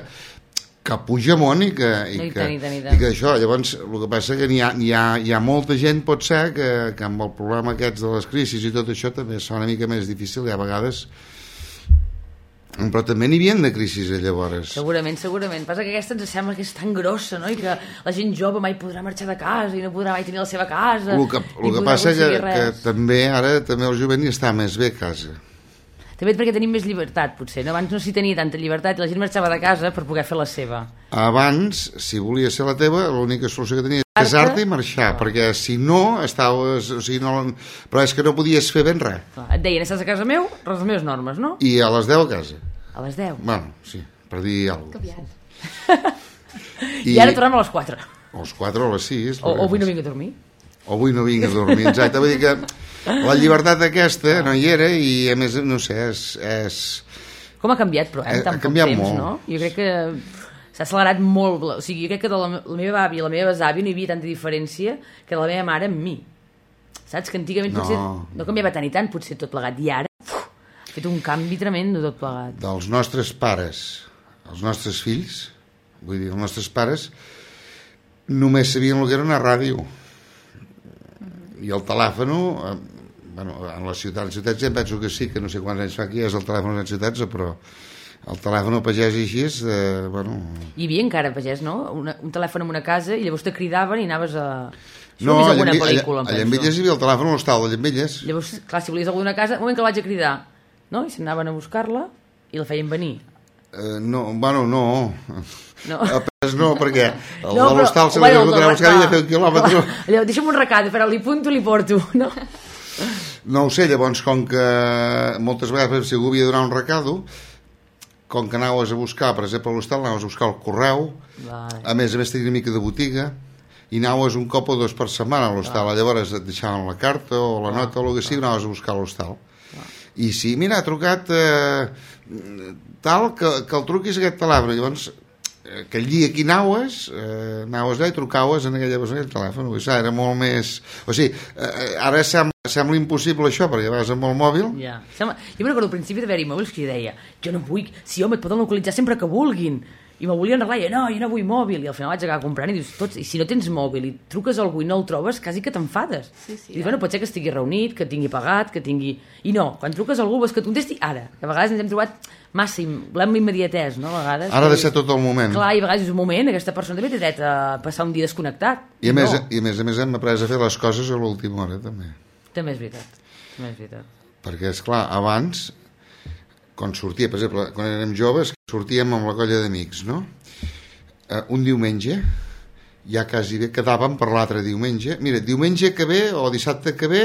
que puja amunt i que, i, I que, tant, i tant, i tant. i que això, llavors el que passa que n'hi ha, n'hi ha, hi ha molta gent pot ser que, que amb el problema aquests de les crisis i tot això també fa una mica més difícil i a vegades però també n'hi havia de crisis eh, llavors Segurament, segurament. Passa que aquesta ens sembla que és tan grossa, no? I que la gent jove mai podrà marxar de casa i no podrà mai tenir la seva casa. el que, el que passa que, aconseguir que res. també ara també el jovent hi està més bé a casa També perquè tenim més llibertat, potser. No? Abans no s'hi tenia tanta llibertat i la gent marxava de casa per poder fer la seva. abans, si volies ser la teva l'única solució que tenies era Casar-te? i marxar perquè si no estaves o sigui, no, però és que no podies fer ben res Clar, Et deien, estàs a casa meu, les meves normes, no? i a les 10 a casa A les 10. bueno, sí, per dir alguna aviat. I, I ara tornem a les 4. o els 4 o les 6 O, o avui no vinc a dormir. o avui no vinc a dormir exacte, vull dir que la llibertat aquesta no hi era i a més no sé, és, és Com ha canviat, però, eh? Ha- ha canviat temps, molt. no? Jo crec que s'ha accelerat molt. O sigui, jo crec que de la, la meva àvia i la meva besàvia no hi havia tanta diferència que de la meva mare amb mi. Saps? Que antigament No. potser no canviava tant i tant, potser tot plegat. I ara uf, ha fet un canvi tremendo tot plegat. dels nostres pares els nostres fills vull dir, els nostres pares només sabien el que era una ràdio i el telèfon eh, bueno, en les ciutats, les ciutats ja em penso que sí que no sé quants anys fa que ja és el telèfon a les ciutats però el telèfon al pagès i així eh, bueno, Hi havia encara, pagès, no? Una, un telèfon en una casa i llavors te cridaven i anaves a... Això no, a alguna Llambi- pel·lícula, a, a. Llambilles hi havia el telèfon a l'hostal de Llambilles Llavors, clar, si volies algú d'una casa, un moment que la vaig a cridar, no? I s'anaven a buscar-la i la feien venir. eh, no, bueno, no No. a Pes no, perquè el No, de l'hostal el de buscar i de fer un quilòmetre. Allò, deixa'm un recado, però li punto, li porto, no? No ho sé, llavors, com que moltes vegades, si algú havia de donar un recado, com que anaves a buscar, per exemple, a l'hostal, anaves a buscar el correu, Vale. a més a més tenia una mica de botiga, i anaves un cop o dos per setmana a l'hostal, llavors et deixaven la carta o la nota o el que sigui, anaves a buscar a l'hostal. I sí, mira, ha trucat eh, tal, que, que el truquis aquest telèfon, llavors eh, aquell dia que hi anaves, eh, anaves allà i trucaves en aquella en aquell telèfon, vull dir, era molt més... O sigui, eh, ara sembla, sembla impossible això, perquè vas amb el mòbil, Ja. Sembla... Jo me'n recordo al principi d'haver-hi mòbils que jo deia jo no vull, si home, et poden localitzar sempre que vulguin. i me'l volien arreglar, i jo, no, jo no vull mòbil, i al final vaig acabar comprant i dius, tots, i si no tens mòbil i truques a algú i no el trobes, quasi que t'enfades. Sí, sí, I dius, eh? bueno, pot ser que estigui reunit, que tingui pagat, que tingui... I no, quan truques a algú vols que et contesti ara. A vegades ens hem trobat massa, im- volem immediatès, no? A vegades. Ara ha de ser tot el moment. Clar, i a vegades és un moment, aquesta persona també té dret a passar un dia desconnectat. I a, més, no, I a més a més hem après a fer les coses a l'última hora, també. també és veritat. També és veritat. Perquè, és clar, abans, quan sortia, per exemple, quan érem joves, sortíem amb la colla d'amics, no? Eh, un diumenge, ja quasi bé quedàvem per l'altre diumenge. Mira, diumenge que ve o dissabte que ve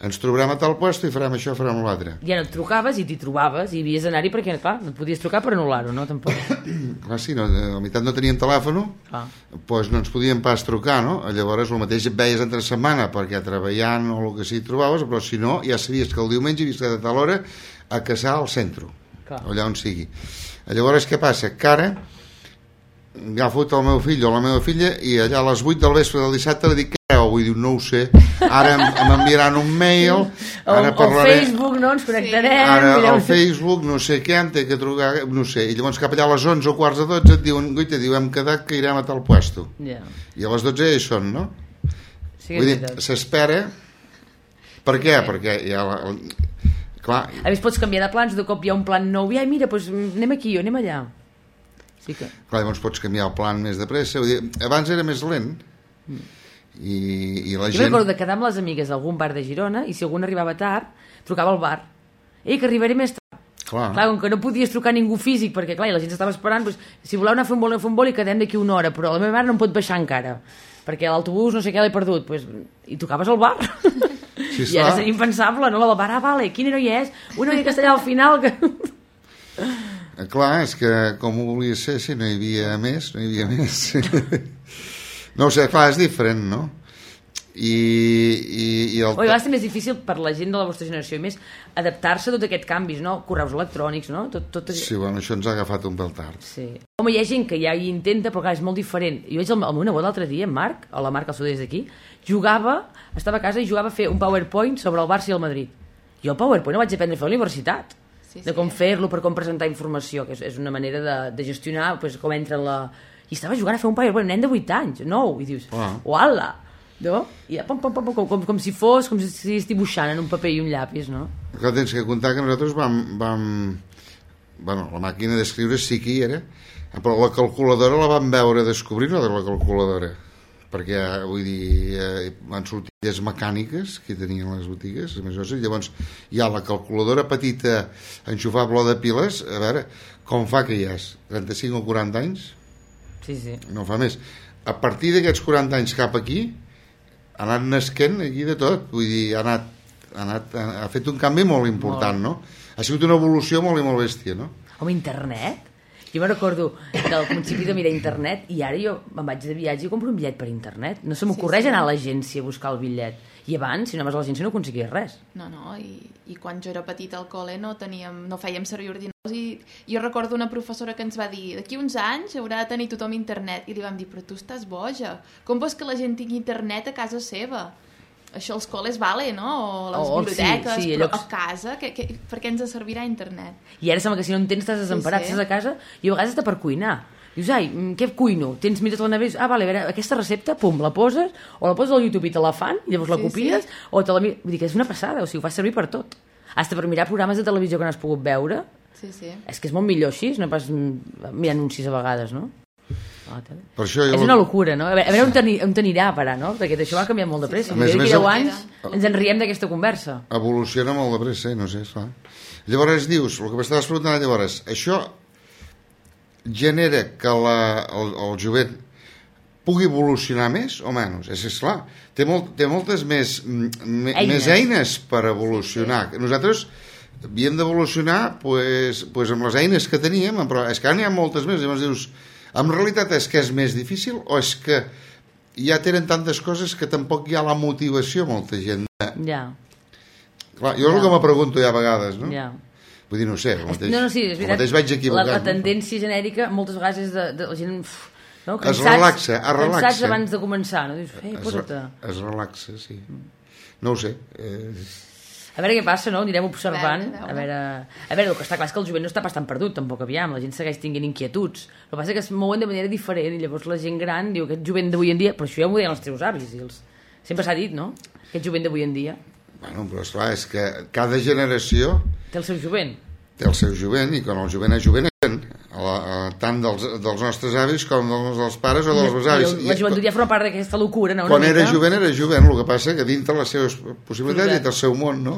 ens trobarem a tal puesto i farem això, farem l'altre. Ja no et trucaves i t'hi trobaves i havies d'anar-hi perquè, clar, no et podies trucar per anul·lar-ho, no? Tampoc. Clar, sí, no, a la meitat no teníem telèfon, Clar. doncs no ens podíem pas trucar, no? Llavors el mateix et veies entre setmana perquè treballant o el que sigui trobaves, però si no, ja sabies que el diumenge havies quedat a tal hora a caçar al centre, Clar. allà on sigui. Llavors què passa? Que ara agafo el meu fill o la meva filla i allà a les 8 del vespre del dissabte li dic que avui diu no ho sé, ara em- m'enviaran un mail, O, ara o parlaré... Facebook, no? Ens connectarem. Ara mireu- al Facebook, no sé què, em té que trucar, no sé, i llavors cap allà a les 11 o quarts de 12 et diuen, guaita, diu, hem quedat que irem a tal puesto. Ja. I a les 12 ja hi són, no? Sí, Vull dir, s'espera... Per què? Perquè ja... La, el, clar, A més, pots canviar de plans, de cop hi ha un plan nou, i ai, mira, doncs anem aquí o anem allà. Sí que... clar, llavors pots canviar el plan més de pressa. Vull dir, abans era més lent i, i la Jo gent... recordo de quedar amb les amigues a algun bar de Girona i si algun arribava tard, trucava al bar. Ei, que arribaré més tard. Clar, Clar, com que no podies trucar ningú físic, perquè clar, i la gent estava esperant, doncs, si voleu anar a fer un fer un vol i quedem d'aquí una hora, però la meva mare no em pot baixar encara, perquè l'autobús no sé què l'he perdut, doncs, i tocaves al bar. Sí, I ara seria impensable, no? La del bar, ah, vale, quina noia és? Una noia que està allà al final, que... Eh, clar, és que com ho volia ser si no hi havia més, no hi havia més. no ho sé, clar, és diferent, no? I, i, i el... O a vegades també és difícil per la gent de la vostra generació i més adaptar-se a tot aquests canvis, no? Correus electrònics, no? Tot, tot... Sí, bueno, això ens ha agafat un pèl tard. Sí. Home, hi ha gent que ja hi intenta, però clar, és molt diferent. Jo veig el, el meu nebot l'altre dia, en Marc, a la Marc, el seu des d'aquí, jugava, estava a casa i jugava a fer un PowerPoint sobre el Barça i el Madrid. Jo el PowerPoint el vaig aprendre a fer a la universitat. Sí, de sí. com fer-lo, per com presentar informació, que és, és una manera de, de gestionar pues, com entra en la... I estava jugant a fer un PowerPoint, un nen de 8 anys, 9, i dius, Ah. uala! No? I ja, pom, pom, pom, com, com, com si fos, com si estigués dibuixant en un paper i un llapis, no? Clar, tens que comptar que nosaltres vam... vam bueno, la màquina d'escriure sí que hi era, però la calculadora la vam veure descobrir, no de la calculadora, perquè, vull dir, eh, van sortir les mecàniques que tenien les botigues, menys, i llavors hi ha la calculadora petita enxufable de piles, a veure, com fa que hi és? 35 o 40 anys? Sí, sí. no fa més. A partir d'aquests 40 anys cap aquí, ha anat nasquent aquí de tot, vull dir, ha anat, ha, anat, ha fet un canvi molt important, no? Ha sigut una evolució molt i molt bèstia, no? Home, internet? Jo me'n recordo del principi de mirar internet i ara jo me'n vaig de viatge i compro un bitllet per internet. No se m'ocorreix Sí, sí. anar a l'agència a buscar el bitllet. I abans, si no anaves a l'agència no aconseguies res. No, no, i, i quan jo era petita al col·le no, teníem, no fèiem servir ordinadors i jo recordo una professora que ens va dir d'aquí uns anys haurà de tenir tothom internet i li vam dir, però tu estàs boja com vols que la gent tingui internet a casa seva? Això als col·les vale, no? O a les Oh, sí, biblioteques, sí, però llocs- a casa, que, que, per què ens servirà internet? I ara sembla que si no en tens estàs desemparat, Sí, sí. estàs a casa i a vegades està per cuinar. Dius, ai, mm, què cuino? Tens mirat la nevera? Ah, vale, a veure, aquesta recepta, pum, la poses, o la poses al YouTube i te la fan, i llavors la Sí, copies, sí. o te la... Vull dir que és una passada, o sigui, ho fa servir per tot. Hasta per mirar programes de televisió que no has pogut veure, Sí, sí. és que és molt millor així, no pas mm, mirar anuncis a vegades, no? A la tele. Per això jo... És una locura, no? A veure, a veure on, teni, on t'anirà a parar, no? Perquè això va canviar molt de pressa. A més a D'aquí més, 10 el- anys ens en riem d'aquesta conversa. evoluciona molt de pressa, eh? no sé, esclar. Llavors dius, el que m'estaves preguntant llavors, això genera que la, el, el jovent pugui evolucionar més o menys? És esclar, té, molt, té moltes més, me, Eines. més eines per evolucionar. Nosaltres havíem d'evolucionar pues, pues amb les eines que teníem, però és que ara n'hi ha moltes més. Llavors dius, en realitat és que és més difícil o és que ja tenen tantes coses que tampoc hi ha la motivació molta gent. Ja, Clar, jo és el Ja. que me pregunto ja a vegades, no? ja. Vull dir, no ho sé, el mateix, no, no, sí, és el veritat. mateix vaig La, equivocar. la tendència genèrica moltes vegades és de, de la gent... uf, No? Es relaxa, es relaxa. Cansats abans de començar, no? Dius, ei, es, posa't... re- es relaxa, sí. No ho sé. Eh, A veure què passa, no? Anirem observant. A veure, a veure. veure, a veure, el que està clar és que el jovent no està bastant perdut, tampoc, aviam. La gent segueix tinguent inquietuds. El que passa és que es mouen de manera diferent i llavors la gent gran diu aquest jovent d'avui en dia... Però això ja m'ho deien els teus avis. I els... Sempre s'ha dit, no? Aquest jovent d'avui en dia Bueno, però esclar, és que cada generació té el seu jovent. té el seu jovent i quan el jovent és jovent tant dels, dels nostres avis com dels, dels pares o dels besavis. i la joventut ja forma part d'aquesta locura, no? Una quan era jovent era jovent, el que passa que dintre les seves possibilitats i del seu món, no?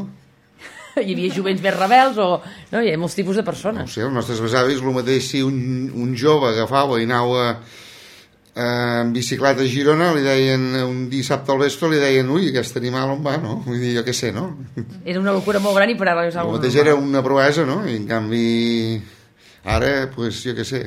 Hi havia jovents més rebels o... No? Hi ha molts tipus de No persones. sé, els nostres besavis, el mateix si un, un jove agafava i anava en bicicleta a Girona, li deien un dissabte al vespre, li deien, ui, aquest animal on va, no? Vull dir, jo què sé, no? Era una locura molt gran i per ara El mateix era una proesa, no? I en canvi, ara, pues, jo què sé,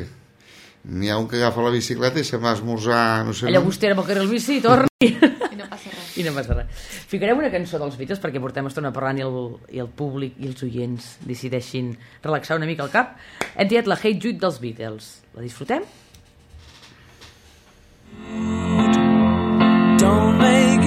n'hi ha un que agafa la bicicleta i se'n va a esmorzar, no sé, Allà vostè era pel carrer del bici i torna i... No passa res. I no passa res. Ficarem una cançó dels Beatles perquè portem estona parlant i el, i el públic i els oients decideixin relaxar una mica el cap. Hem triat la Hate Jude dels Beatles. La disfrutem? Don't make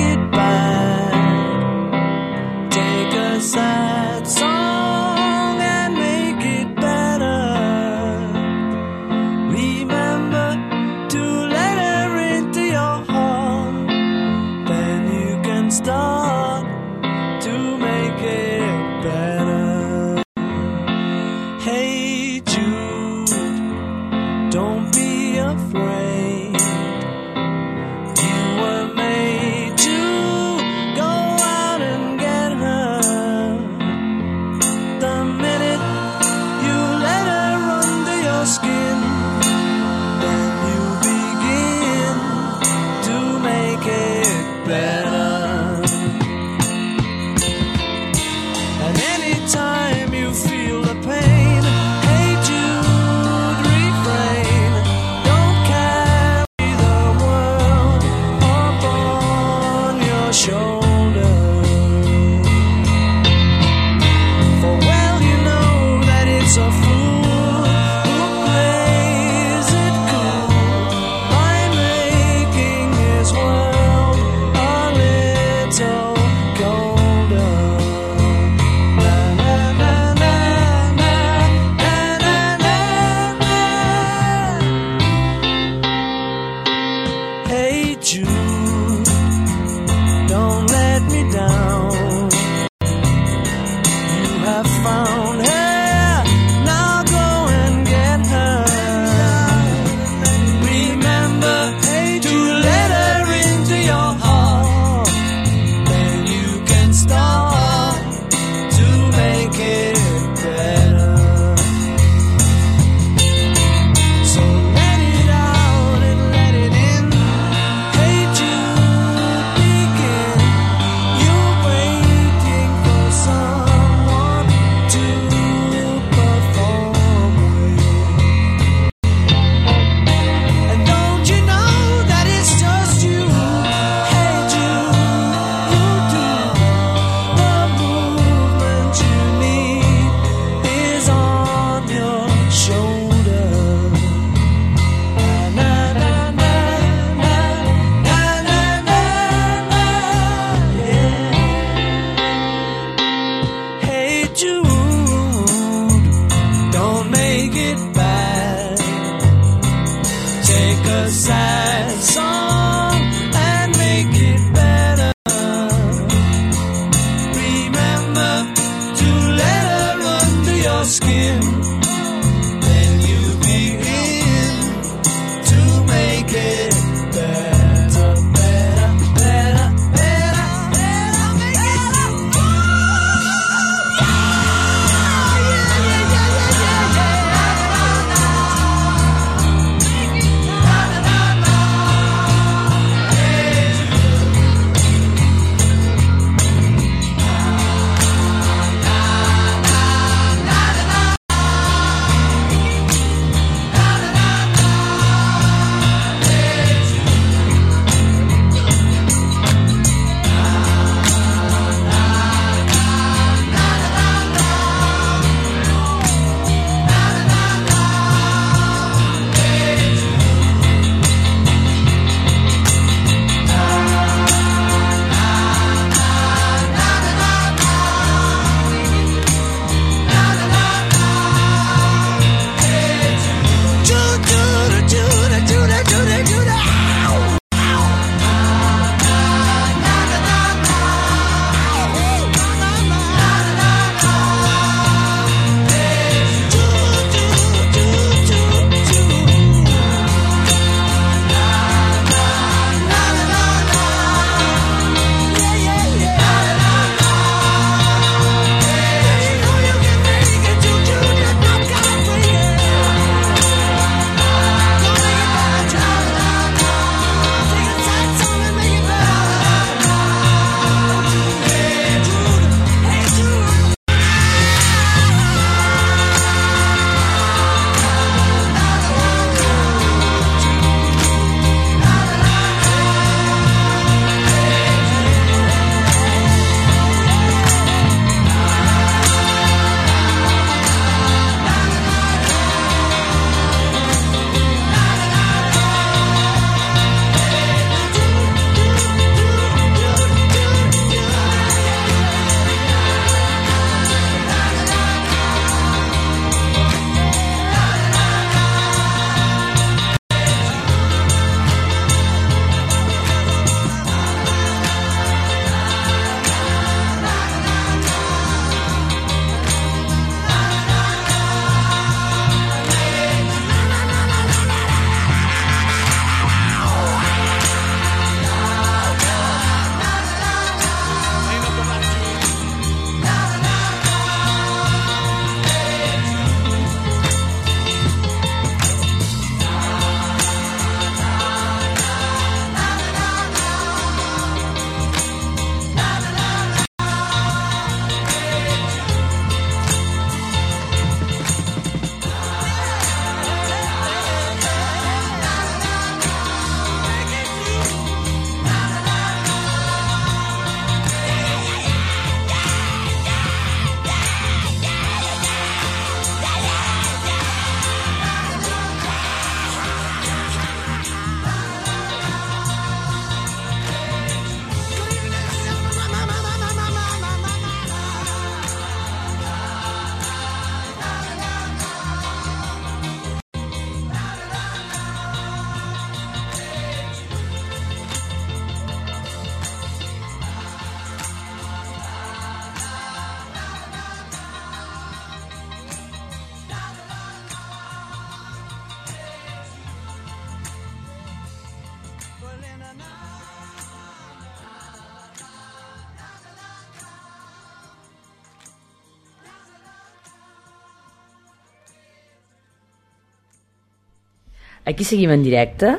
Aquí seguim en directe,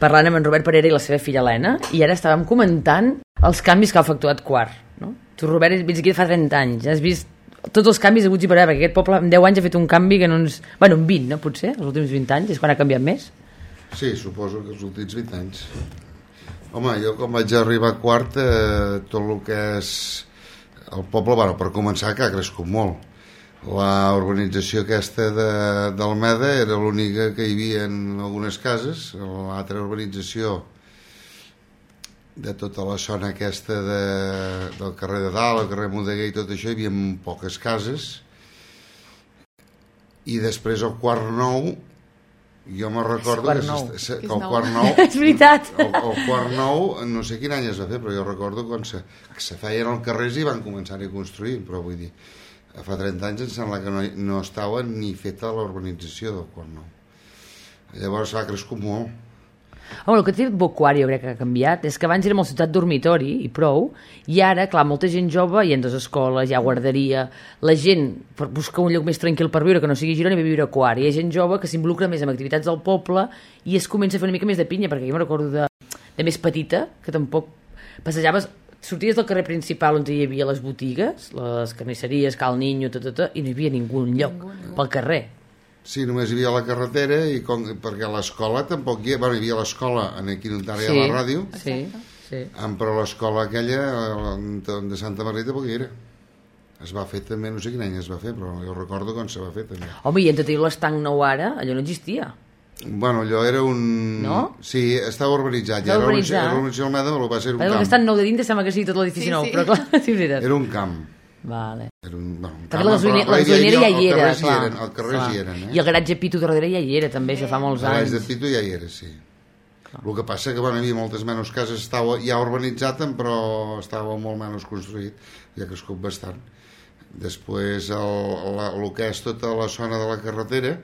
parlant amb en Robert Parera i la seva filla Helena, i ara estàvem comentant els canvis que ha efectuat Quart. No? Tu, Robert, vins aquí fa 30 anys, has vist tots els canvis haguts i per haver, perquè aquest poble en 10 anys ha fet un canvi que no ens... Bueno, en 20, no, potser, els últims 20 anys, és quan ha canviat més. Sí, suposo que els últims 20 anys. Home, jo com vaig arribar a quart, eh, tot el que és el poble, bueno, per començar, que ha crescut molt. La urbanització aquesta de, d'Almeda era l'única que hi havia en algunes cases, l'altra urbanització de tota la zona aquesta de, del carrer de Dalt, el carrer Modeguer i tot això, hi havia poques cases, i després el quart nou jo me recordo quart que, Que el nou. quart nou És veritat. el, el quart nou no sé quin any es va fer però jo recordo quan se, que se feien al carrers i van començar a construir però vull dir, fa 30 anys em sembla que no, no estava ni feta la urbanització del nou llavors ha crescut molt Home, el que té Boquari, jo crec que ha canviat, és que abans érem una ciutat dormitori i prou, i ara, clar, molta gent jove hi ha dos escoles, hi ha guarderia, la gent per buscar un lloc més tranquil per viure, que no sigui Girona, i viure a Quart. Hi ha gent jove que s'involucra més en activitats del poble i es comença a fer una mica més de pinya, perquè jo me recordo de, de més petita, que tampoc passejaves sorties del carrer principal on hi havia les botigues, les carnisseries, Cal Niño, tot, tot, tot, i no hi havia ningú lloc pel carrer. Sí, només hi havia la carretera i com, perquè a l'escola tampoc hi havia, bueno, hi havia l'escola en aquí on ara hi ha la ràdio, Sí, sí. però l'escola aquella eh, de, Santa Margarita tampoc hi era. Es va fer també, no sé quin any es va fer, però jo recordo quan se va fer també. Home, i en tot i l'estanc nou ara, allò no existia. Bueno, allò era un... No? Sí, estava urbanitzat. Estava ja urbanitzat. Era urbanitzat Almeda, però va ser un Perquè el que camp. està en nou de dintre sembla que sigui tot l'edifici Sí, nou, sí. però clar, sí, veritat. Era un camp. Vale. Era un, bueno, un la gasolina- però la gasolinera ja al hi era, clar. eren, al carrer clar. hi eren, eh? I el garatge Pitu darrere ja hi era, també, això fa molts El anys. de Pito ja hi era, sí. El que passa que bueno, hi havia moltes menys cases, estava ja urbanitzat, però estava molt menys construït, ja ha crescut bastant. Després, el, la, el que és tota la zona de la carretera,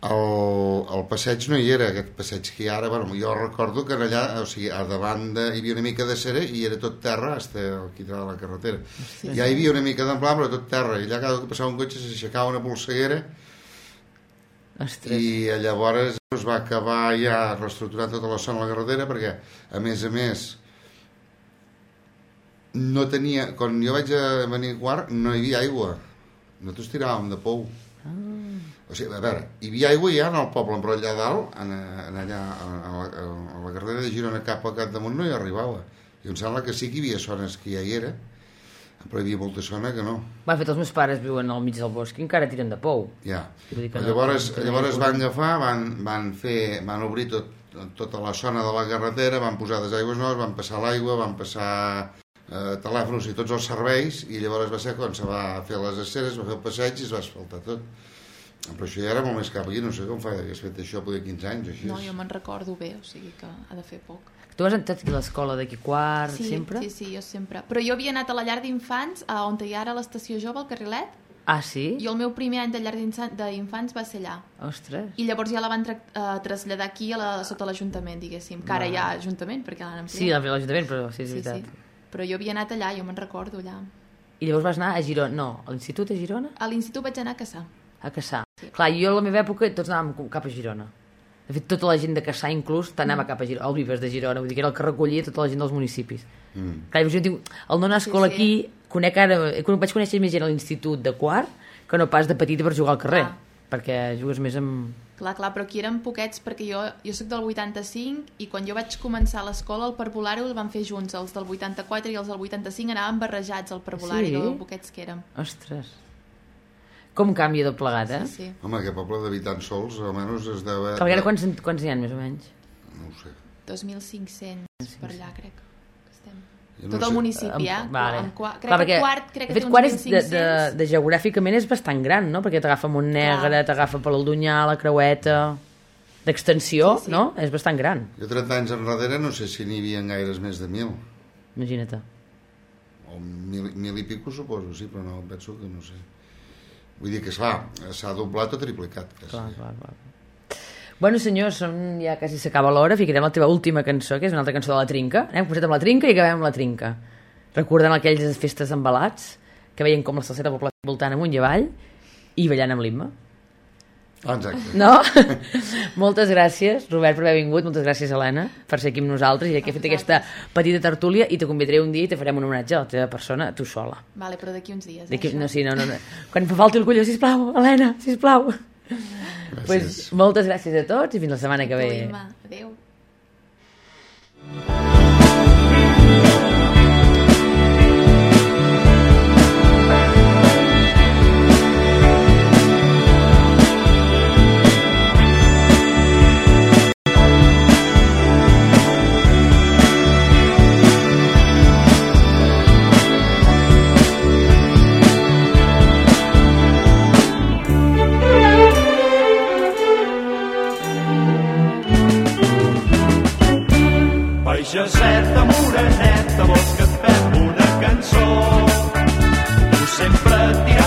el, el passeig no hi era, aquest passeig que hi ha ara, bueno, jo recordo que allà, o sigui, a davant de, hi havia una mica de cera i era tot terra, hasta aquí de la carretera. Sí. Ja hi havia una mica d'amplà, però tot terra, i allà cada cop que passava un cotxe s'aixecava una polseguera Ostres. i llavors es va acabar ja reestructurant tota la zona de la carretera perquè, a més a més, no tenia... Quan jo vaig a venir a quart, no hi havia aigua. Nosaltres tiràvem de pou. Ah. O sigui, a veure, hi havia aigua ja en el poble, però allà dalt, en, en allà, a, la, a la carretera de Girona cap a Capdamunt no hi arribava. I em sembla que sí que hi havia zones que ja hi era, però hi havia molta zona que no. Va, fet, els meus pares viuen al mig del bosc i encara tiren de pou. Ja. Vull dir que llavors, no llavors van agafar, van, van, fer, van obrir tot, tota la zona de la carretera, van posar des aigües noves, van passar l'aigua, van passar eh, telèfons i tots els serveis, i llavors va ser quan se va fer les aceres, va fer el passeig i es va asfaltar tot. Però això ja era molt més cap aquí, no sé com fa, hagués fet això poder 15 anys així. No, jo me'n recordo bé, o sigui que ha de fer poc. Tu has entrat a l'escola d'aquí quart, Sí, sempre? sí, sí, jo sempre. Però jo havia anat a la llar d'infants, a on hi ha ara l'estació jove, al Carrilet, Ah, sí? i el meu primer any de llar d'infants va ser allà. Ostres. I llavors ja la van tra eh, traslladar aquí a la, sota l'Ajuntament, diguéssim, que ara hi ha Ajuntament, perquè l'han ampliat. Sí, l'ha fet l'Ajuntament, però sí, és sí, veritat. sí. Però jo havia anat allà, jo me'n recordo allà. I llavors vas anar a Girona, no, a l'institut a Girona? A l'institut vaig anar a caçar. A Caçà. Clar, jo a la meva època tots anàvem cap a Girona. De fet, tota la gent de Caçà inclús t'anava cap a Girona, el Vives de Girona, vull dir que era el que recollia tota la gent dels municipis. Mm. Clar, llavors jo tinc, el no escola Sí, sí. aquí, conec ara, vaig conèixer més gent a l'institut de quart que no pas de petita per jugar al carrer, Clar. perquè jugues més amb... Clar, clar, però aquí érem poquets perquè jo, jo sóc del 85 i quan jo vaig començar l'escola el parvulari el van fer junts, els del 84 i els del 85 anaven barrejats al parvulari, Sí? sí? de poquets que érem. Ostres. Com canvia tot plegat, eh? Sí, sí. Home, aquest poble d'habitants sols, almenys es deu... perquè ara quants, quants n'hi ha, més o menys? No ho sé. 2.500 per allà, crec. Que no Tot sé. el municipi, eh? Amb- Vale. Amb qua... Crec Clar, que perquè, quart, crec de que fet, té quart uns és de, de, 1.500. de, geogràficament és bastant gran, no? Perquè t'agafa Montnegre, t'agafa Palaldunyà, la Creueta... D'extensió, Sí, sí. no? És bastant gran, Jo 30 anys enrere no sé si n'hi havia gaires més de mil. imagina't. O mil, mil i pico suposo, sí, però no, penso que no sé. Vull dir que esclar, s'ha doblat o triplicat. Quasi. Clar, clar, clar. Bueno, senyors, som, ja quasi s'acaba l'hora, ficarem la teva última cançó, que és una altra cançó de la Trinca. Hem posat amb la Trinca i acabem amb la Trinca. Recordant aquelles festes embalats, que veien com la salseta poble voltant amunt i avall, i ballant amb l'himne. Exacte. No? moltes gràcies, Robert, per haver vingut. Moltes gràcies, Helena, per ser aquí amb nosaltres i que he fet aquesta petita tertúlia i te convidaré un dia i te farem un homenatge a la teva persona, tu sola. Vale, però d'aquí uns dies. Eh, no, sí, no, no, no. Quan fa falti el colló, sisplau, Helena, sisplau. Pues, moltes gràcies a tots i fins la setmana que ve. Adéu. Pageseta moreneta, vols que et fem una cançó? Tu sempre tirant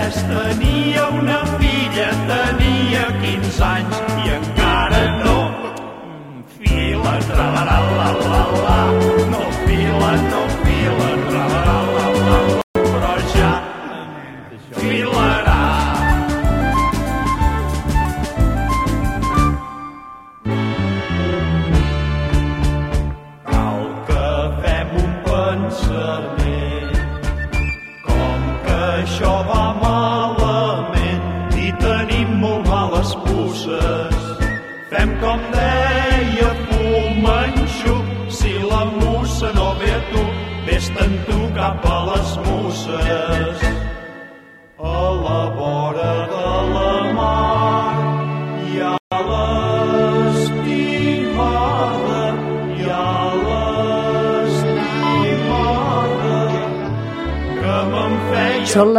pagès tenia una filla, tenia 15 anys i encara no. Fila, tra la la la la, no fila, no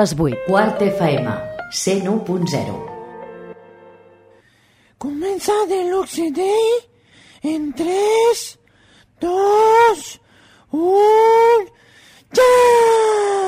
les 8. Quart FM. 101.0. Comienza Deluxe Day en 3, 2, 1, ¡ya!